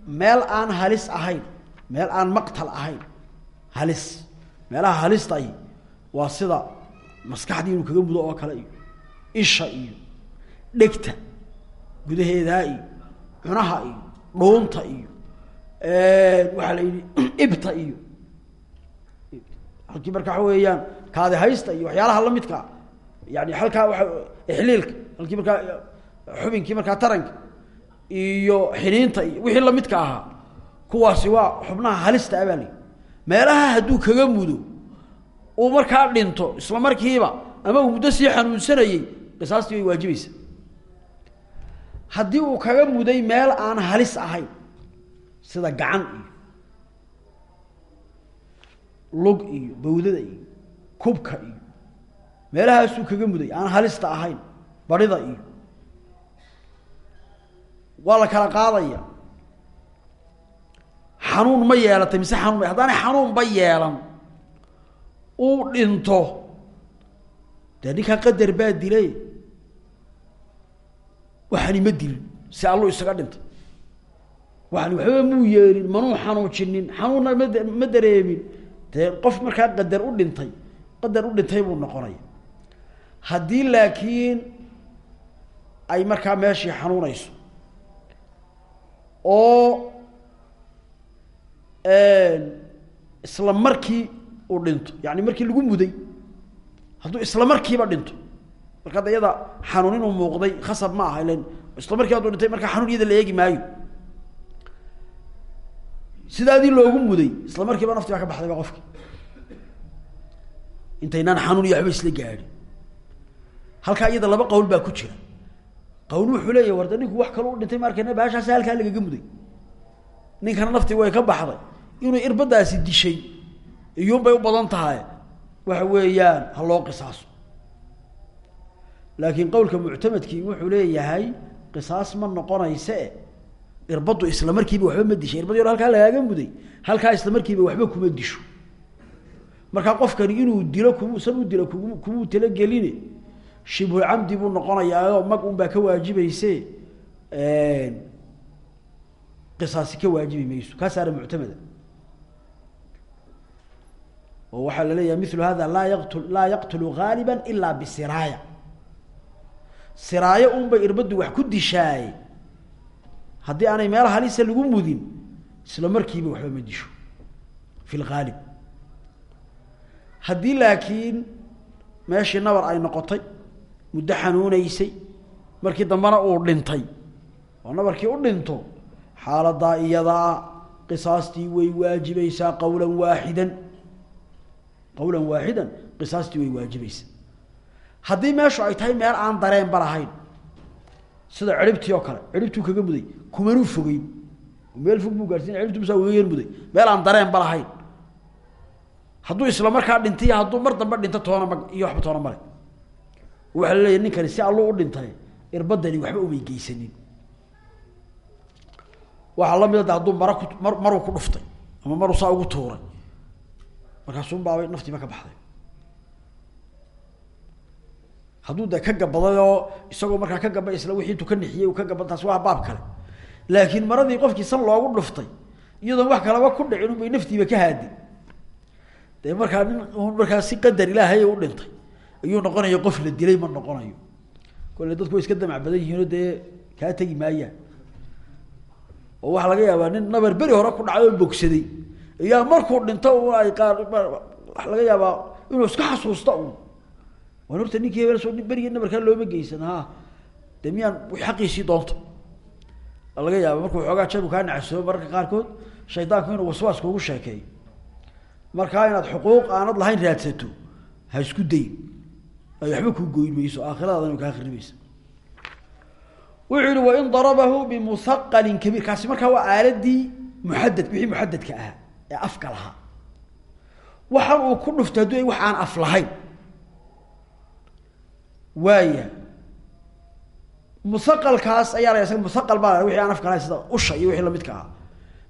meel aan halis ahayn meel aan maqtal ahayn halis meelaha halista ay waa sida maskaxdii inuu kaga mudo oo kale iyo isha iyo dhegta gudaheedaa iyo cunaha iyo dhuunta iyo waxaa la yidhi ibta iyo halkii marka waxa weeyaan kaadi haysta iyo waxyaalaha lamidkaa yani halkaa waa ixliilka halkii markaa xubinkii markaa taranka iyo xiniinta iyo wixii lamidka ahaa kuwaasi waa xubnaha halista abaa la meelaha hadduu kaga mudo uu markaa dhinto isla markiiba ama uu muddo sii xanuunsanayey qisaastii way waajibaysa haddii uu kaga muday meel aan halis ahayn sida gacan iyo lug iyo bawdada iyo kubka iyo meelahaasuu kaga muday aan halista ahayn barida iyo. Waa la kala qaadaya. Xanuun ma yeelatay mise xanuun haddaanay xanuunba yeelan uu dhinto dee ninkaa qadar baa dilay waxani ma dilin si allu isaga dhintay waxani waxba muu yeelin manuu xanuujinin xanuunna ma ma dareemin dee qof markaa qadar u dhintay qadar u dhintay buu noqonaya haddii laakiin ay markaa meeshii xanuunayso oo isla markii uu dhinto yani markii lagu muday hadduu isla markiiba dhinto marka hadda iyada xanuun inuu muuqday khasab ma aha ilan isla markii hadduu dhintay markaa xanuun iyada la eegi maayo. Sidaadii loogu muday isla markiiba nafti baa ka baxdayba qofki. Intaynaan xanuun iyo waxba isla gaadhin halkaa iyada laba qawl baa ku jira. Qawl wuxuu leeyahy warda ninku wax kale u dhintay markana baashaasi halkaa lagaga ninkana naftii way ka baxday. Inuu irbadaasi dishay iyuunbay u badan tahay. Waxa weeyaan ha loo qisaaso. Laakiin qowlka muctamadkii wuxuu leeyahay qisaas ma noqonayse irbaddu isla markiiba waxba ma dishay. Irbadii or halkaa muday halkaa isla markiiba waxba kuma disho. Markaa qofkani inuu dilo kumuusan u dilo kum kumuu talageline shibhu camdi buu noqonayaa mag un baa ka waajibayse qisaasi ka waajibi mayso. Kaasaana muctamada. Oo waxaa la leeyahay milu hada laa yaqtul laa yaqtulu gaaliba ilaa bisiraaya. Siraayo un bay irbaddu wax ku dishaaye haddii aanay meel halisa lagu mudin isla markiiba waxba ma disho. Fi lgaalib haddii laakiin meeshii nabar ay noqotay muddo xanuuneysay markii dambena uu dhintay. Oo nabarkii u dhinto xaaladaa iyadaa qisaastii way waajibaysaa qawlan waaxidan. Qawlan waaxidan qisaastii way waajibaysaa. Haddii meeshu ay tahay meel aan dareenba lahayn sida ciribtii oo kale ciribtuu kaga muday kumanuu fogeyn. Meel fog buu gaarsiin ciribtu musaa uga yar muday meel aan dareenba lahayn. Hadduu isla markaa dhintay hadduu mar dambe dhinto toona ma iyo waxba toona male waxaa la leeyahy ninkani si alluu u dhintay irbadani waxba umay geysanin. Waxaa la mid a hadduu mara mar maruu ku dhuftay ama maruu saa ugu tuuray markaasuun baabay naftiiba ka baxday. Hadduu de ka gabaday oo isagoo markaa ka gaba isla wixii intuu ka nixiyey uu ka gaba taas waa baab kale. Laakiin maradii qofkii san loogu dhuftay iyadoon wax kalaba ku dhicin unbay naftiiba ka haadi dee markaa nin markaa si qadar ilaahay u dhintay ayuu noqonaya qof la dilay ma noqonayo. Kole dadku way iska damac badan yihiinoo dee kaa tegi maayaan oo waxaa laga yaabaa nin nabar beri hore ku dhacay oo bogsaday. Ayaa markuu dhinto ay qaar waa laga yaabaa inuu iska xasuusta un waan horta ninkii hebel soo berigii nabarkaa looma geysan ha de miyaan xaqiisii doonto? Laga yaaba markuu xoogaa jabu kaa nacsoobo mararka qaarkood shaydaanku inuu waswaas kuugu sheekeeyo. Markaa inaad xuquuq aanad lahayn raadsato ha isku day ay waxba kuu goyn mayso aakhiradaadana kaa khribaysa wuxuu yihi wain darabahu bimuhaqalin kabiir. Kaasi markaa waa aaladii muxadad wixii muxadadka ahaa ee afka lahaa. Waxaan uu ku dhuftay hadduu wax af lahayn. Waaya musaqalkaas ayaa la musaqal baa la aan afka lahayn sida usha iyo wixii lamidka ahaa.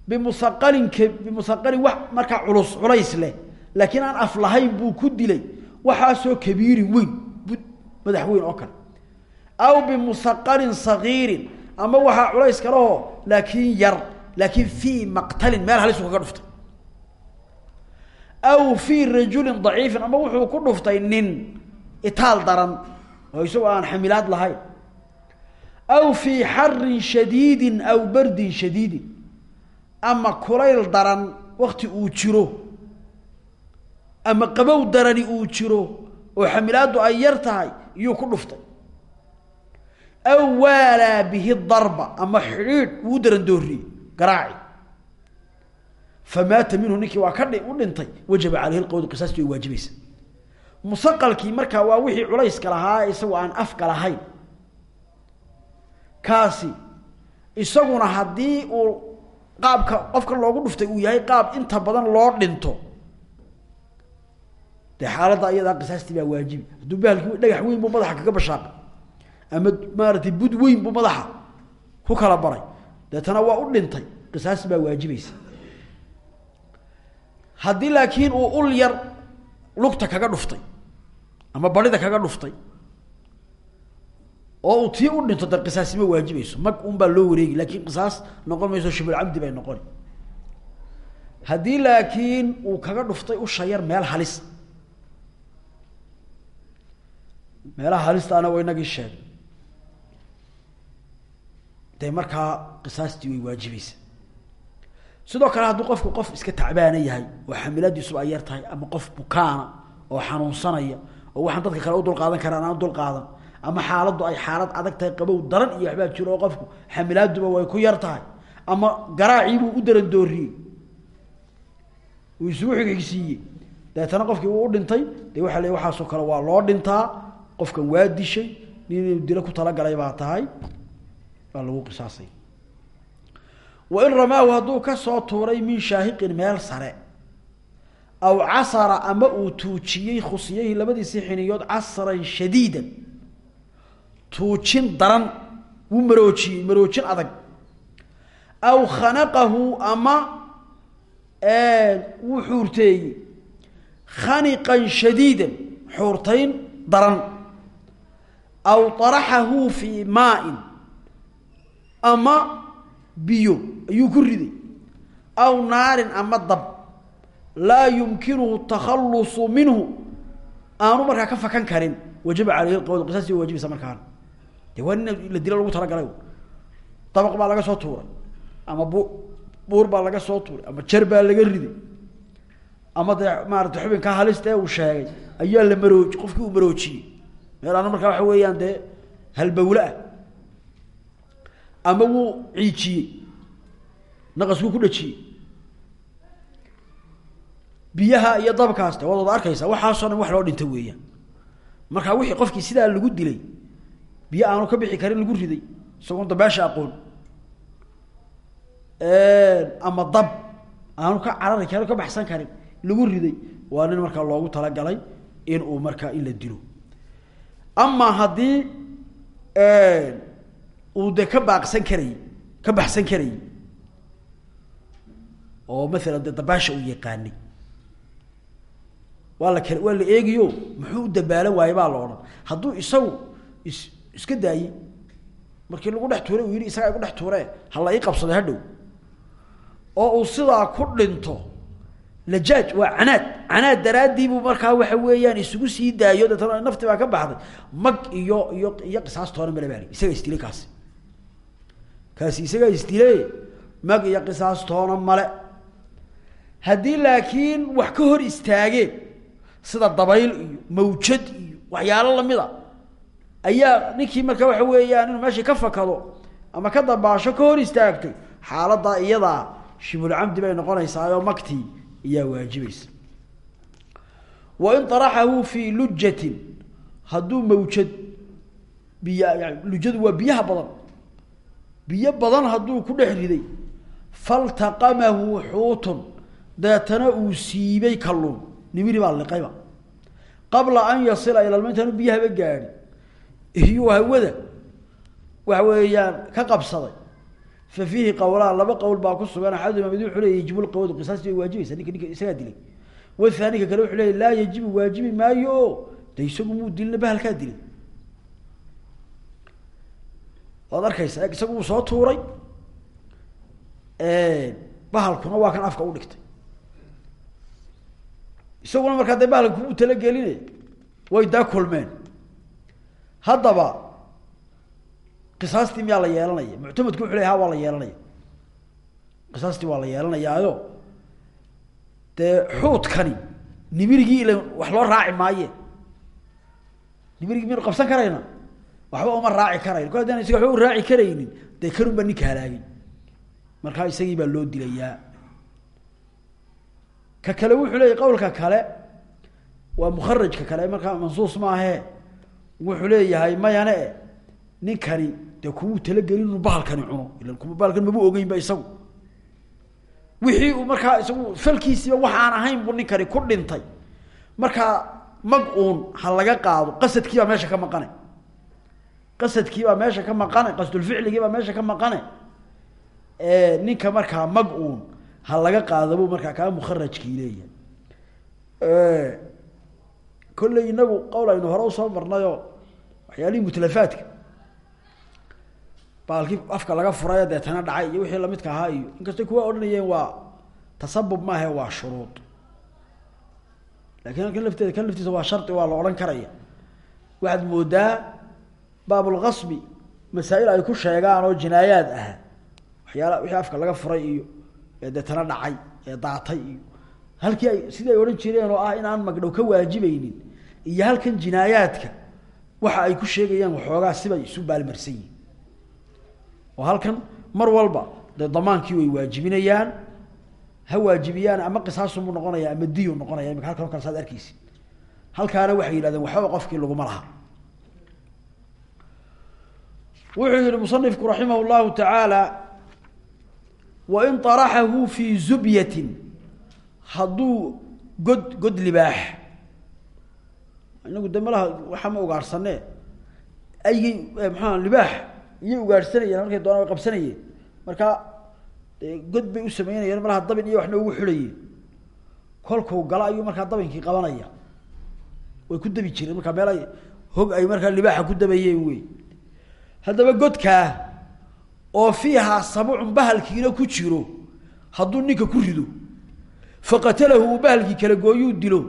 Bimusaqalin bimusaqalin wax markaa culus culays leh laakiin aan af lahayn buu ku dilay waxaasoo kabiirin weyn bud madax weyn oo kale. Aw bimusaqalin sagiirin ama waxaa culays kalehoo laakiin yar laakiin fii maqtalin meel halisu kaga dhuftay. Aw fii rajulin daciifin ama wuxuu ku dhuftay nin itaal daran oo isagoo aan xamilaad lahayn. Aw fii xarin shadiidin aw bardin shadiidin ama kulayl daran wakti uu jiro ama qabow darani uu jiro oo xamilaaddu ay yar tahay iyuu ku dhuftay. Aw waalaa bihi darba ama xidhiidh wuu darandooriyey garaaci famaata minhu ninkii waa ka u dhintay wajaba caleyhi lqawdu qisaasti way waajibaysa musaqalkii markaa waa wixii culayska lahaa isagoo aan afka lahayn. Kaasi isaguna haddii uu qaabka qofkan loogu dhuftay uu yahay qaab inta badan loo dhinto dee xaaladda iyadaa qisaastii baa waajibi hadduu bahalkii dhagax weyn buu madaxa kaga bashaaqay ama maaratay bud weyn buu madaxa ku kala baray deetana waa u dhintay. Qisaas baa waajibaysa. Haddii laakiin uu ul yar lugta kaga dhuftay ama barida kaga dhuftay oo uu tii u dhinto de qisaasima waajibayso mag un baa loo wareegi laakiin qisaas noqon mayso shibulcamdi bay noqoni. Haddii laakiin uu kaga dhuftay usha yar meel halis meelaha halistaana waa inagii sheegay dee markaa qisaastii way waajibaysa sidoo kale hadduu qofku qof iska tacbaana yahay oo xamilaadiisuba ay yar tahay ama qof bukaana oo xanuunsanaya oo waxaan dadka kale u dulqaadan karaan aan dulqaadan ama xaaladdu ay xaalad adag tahay qabow daran iyo waxbaa jiro oo qofku xamilaaduba way ku yar tahay ama garaaciibuu u darandooriyey uu isugu xigxigsiiyey qofkii uu u dhintay dee waxaa le waxaasoo kale waa loo dhintaa qofkan waa dishay nin dilo ku talagalay baa tahay baa lagu qisaasay. Wain ramaahu hadduu ka soo tuuray min shaahiqin meel sare aw casara ama uu tuujiyey khusiyeyhi labadiisii xiniyood casran shadiidan tuujin daran wuu maroojiyey maroojin adag. Aw khanaqahu ama wuu xuurteeyey. Khaniqan shadiidan xuurtayn daran aw طaraxahu fii maain ama biyo ayuu ku riday aw naarin ama dab laa yumkinuhu takhalusu minhu aanu markaa ka fakan karin wajaba caleyhi lqawl qisaasi wa wajibaysa markaana de waa la dilo lagu talagalay dabaq baa laga soo tuuray ama bu buur baa laga soo tuuray ama jar baa laga riday ama dee maarata xubinkaa halista ee uu sheegay ayaa la marooji qofkii uu maroojiyey meel aana markaa waxa weeyaan dee halbawle ah. Ama wuu ciijiyey. Naqaskuu ku dhajiyey. Biyaha iyo dabkaas de waad wada arkaysaa waxaasoo dhan wax loo dhinta weeyaan. Markaa wixii qofkii sidaa lagu dilay biyo aanu ka bixi karin lagu riday isagoon dabeesha aqoon. Ama dab aanu ka carari karin ka baxsan karin lagu riday waa nin markaa loogu talagalay in uu markaa in la dilo amaa haddii uu de ka baaqsan karayy ka baxsan karayy oo maalan de dabaasha uu yaqaanay waa la waa la eegiyo muxuu u dabaalan waaye baa la odhan. Hadduu isagu is iska daayey markii lagu dhex tuuray uu yidhi isagaa igu dhex tuuree ha la ii qabsaday hadhow oo uu sidaa ku dhinto lajaaj waa canaad. Canaad daraaddii buu markaa waxa weeyaan isugu sii daayo. Deetana nafti baa ka baxday. Mag iyo iyo qisaas toona male baali isagaa isdilay kaasi. Kaasi isagaa mag iyo qisaas toona male haddii laakiin wax ka hor istaageen sida dabayl iyo mawjad iyo waxyaalo la mid a ayaa ninkii marka waxa weeyaan inuu meeshii ka fakado ama ka dabaasho ka hor istaagtay xaaladdaa iyadaa shibulcamdi bay noqonaysaa oo magtii iyaa waajibaysa. Wain araxahu fii lujatin hadduu mawjad biy lujadu waa biyaha badan. Biyo badan hadduu ku dhex riday faltaqamahu xuutun deetana uu siibay kalluun. Nimiri baa liqayba qabla an yasila ila lma intaanu biyahaba gaadhi. Iyuu hawada waxa weeyaan ka qabsaday fa fiihi qawlaan laba qowl baa ku sugan axaduma mid wuxuu leya yajibu lqawadu qisaasti way waajibaysaa ninka ninka isagaa dilay. Wathaanika kale wuxuu leya laa yajibu waajibi maayo o de isagu muu dilina bahalkaa dilay waad arkaysa isagu uu soo tuuray bahalkuna waa kan afka u dhigtay. Isaguna qisaastii miyaa la yeelanaya? muctamadku wuxu ley ha waa la yeelanaya. Qisaastii waa la yeelanayaayo. Dee xuudkani nimirigii ila wax loo raaci maaye? Nimirigii miynu qabsan karayna? Waxba uma raaci karayn. Kol isaga waxba u raaci karaynin dee kanun baa ninka halaagin. Markaa isagii baa loo dilayaa. Ka kale wuxuu leeyay qawlka kale waa mukharajka kale markaa mansuus maahe. Wuxuu leeyahay mayane ninkani dee kumuu talagelin inuu bahalkani cuno. Ilan kuma bahalkan maba ogeynba isagu. Wixii uu markaa isagu falkiisiiba waxaan ahayn buu ninkani ku dhintay. Markaa mag uun ha laga qaado qasadkiibaa meesha ka maqane. Qasadkiibaa meesha ka maqane qasdulficligiibaa meesha ka maqane. Ninka markaa mag uun ha laga qaado buu markaa kaa mukharajkii leeyahay. Kolley inagu qowl aynu hore u soo marnayoo waxyaalihii mutlafaadka baalkii afka laga furayo deetana dhacay iyo wixii lamidka ahaa iyo inkastay kuwa odhanayeen waa tasabub maahe waa shuruud. Lakin halkan lafteeda kan laftiisa waa shardi waa la odhan karaya. Waxaad moodaa baabulkasbi masaa-il ay ku sheegaan oo jinaayaad ah. Waxyaala wixii afka laga furay iyo ee deetana dhacay ee daatay iyo halkii ay sidii ay odhan jireen oo ah in aan magdhow ka waajibaynin iyo halkan jinaayaadka waxa ay ku sheegayaan waxoogaa sibay isu baalmarsan yihiin oo halkan mar walba dee way waajibinayaan ha waajibiyaan ama qisaasunbuu noqonaya ama diyu noqonaya imika halkan o saad arkeysi halkaana waxay yidhahdeen waxbaba qofkii laguma laha. Wuxuu yihi musanifku raximah llahu tacaala wain araxahu fii zubyatin hadduu god god libaax. Inagu de malaha ma ugaarhsane aygay maxaa libaax iyay ugaadhsanayeen markay doonaan qabsanayeen. Marka god bay u sameynayeen malaha dabin iyo waxna ugu xidhayeen. Kolkuu galo ayuu markaa dabinkii qabanaya. Way ku dabi jireen markaa meel ay hog ay markaa libaaxa ku dabayeen wey. Haddaba godkaa oo fiihaa sabucun bahalkiina ku jiro hadduu ninka ku rido faqatalahu uu bahalkii kala gooyuu dilo.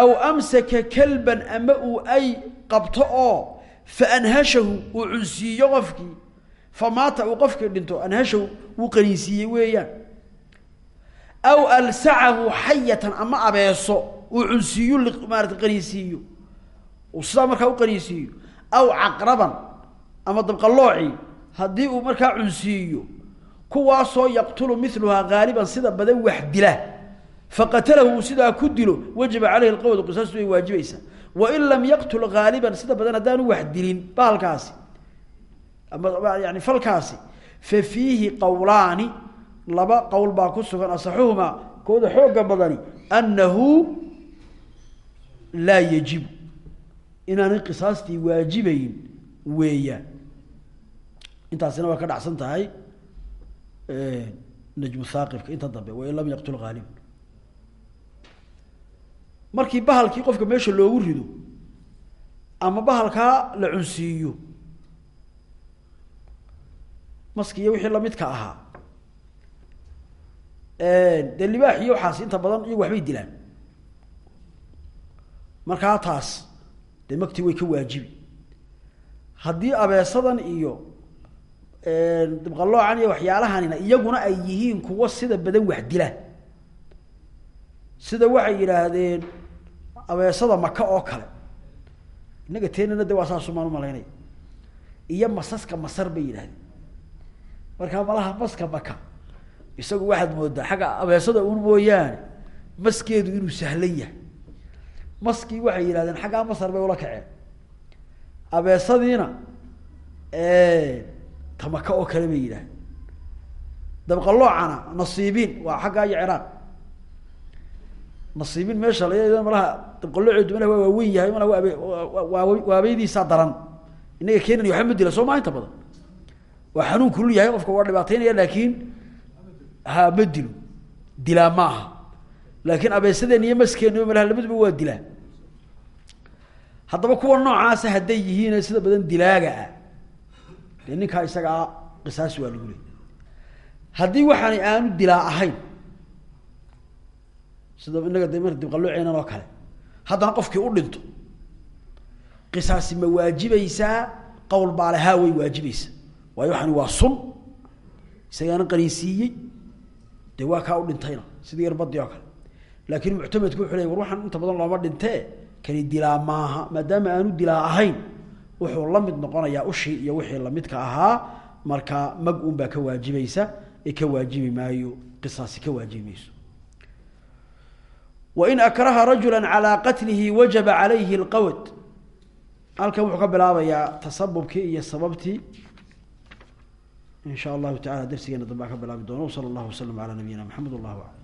Aw amsaka kalban ama uu ay qabto oo fa anhashahu uu cunsiiyo qofkii. Fa maata uu qofkii dhinto anhashahu wuu qaniinsiiyey weeyaan. Aw alsacahu xayatan ama abeeso uu cunsiiyu maarata qaniinsiiyo uu sidaa markaa u qaniinsiiyo aw caqraban ama dabqalooci haddii uu markaa cunsiiyo kuwaasoo yaqtulu miluhaa haaliban sida badan wax dila. Faqatalahu sidaa ku dilo wajaba caleyhi waajibaysaa wain lam yaqtul haaliban sida badan haddaanu wax dilin bahalkaasi ama yani falkaasi fa fiihi qowlaani laba qowl baa ku sugan asaxuhumaa kooda xooga badani annahu laa yajibu inaanay qisaastii waajibayn weeyaan intaasina waa ka dhacsan tahay najmu haaqibka inta dambe wain lam yaqtul haaliban markii bahalkii qofka meesha loogu rido ama bahalkaa la cunsiiyo. Maskiiyo wixii lamidka ahaa. Dee libaax iyo waxaas inta badan iyagu waxbay dilaan. Markaa taas dee makti way ka waajibi. Haddii abeesadan iyo dibqaloocan iyo waxyaalahanina iyaguna ay yihiin kuwo sida badan wax dila sida waxay yidhaahdeen abeesada maka oo kale. Innaga teenana de waa saasumaan u malaynaya iyo masaska masar bay yidhahdeen. Markaa malaha maska maka isagu waxaad moodaa xagga abeesada un mooyaane maskeedu inuu sahlan yahay. Maskii waxay yidhahdeen xaggaa masar bay ula kaceen. Abeesadiina tamaka oo kale bay yidhahdeen dabqaloocana nasiibiin waa xaggaa iyo ciraaq nasiibin meesha la malaha dabqalooceedu malaha waa waaweyn yahay malaha waa abe waa waabeydiisaa daran. Inaga keenan waxba ma dila soo maa inta badan. Waa xanuun kulul yahay qofka waa dhibaataynaya laakiin ha ma dilo. Dilaa laakiin abeesadeen iyo maskeenu malaha labaduba waa dilaa. Haddaba kuwa noocaasa hadday yihiin sida badan dilaaga ah. Dee ninkaa qisaas waa lagu leey haddii waxaani aanu dilaa ahayn sida inaga de mar dibqaloocenan oo kale. Haddana qofkii u dhinto qisaasi ma waajibaysaa? Qowl baalehaa way waajibaysaa. Waayo waxaani waa sun. Isagaana qaniinsiiyey dee waa kaa u dhintayna sidii yarbadii oo kale. Laakiin muctamedku wuxuu ley war waxaan inta badan looma dhintee. Kani dilaa maaha maadaama aanu dilaa ahayn wuxuu la mid noqonayaa ushii iyo wixii lamidka ahaa. Markaa mag un baa ka waajibaysa ee ka waajibi maayo qisaasi ka waajibi mayso wain akraha rajula calaa qatlihi wajaba calayhi lqawd halkan wuxuu ka bilaabayaa tasabubkii iyo sababtii. In sha allahu tacala darsigeena dambaa ka bilaabi doono. Wsala allahu waslama calaa nabiyina maxamed wallahu aclam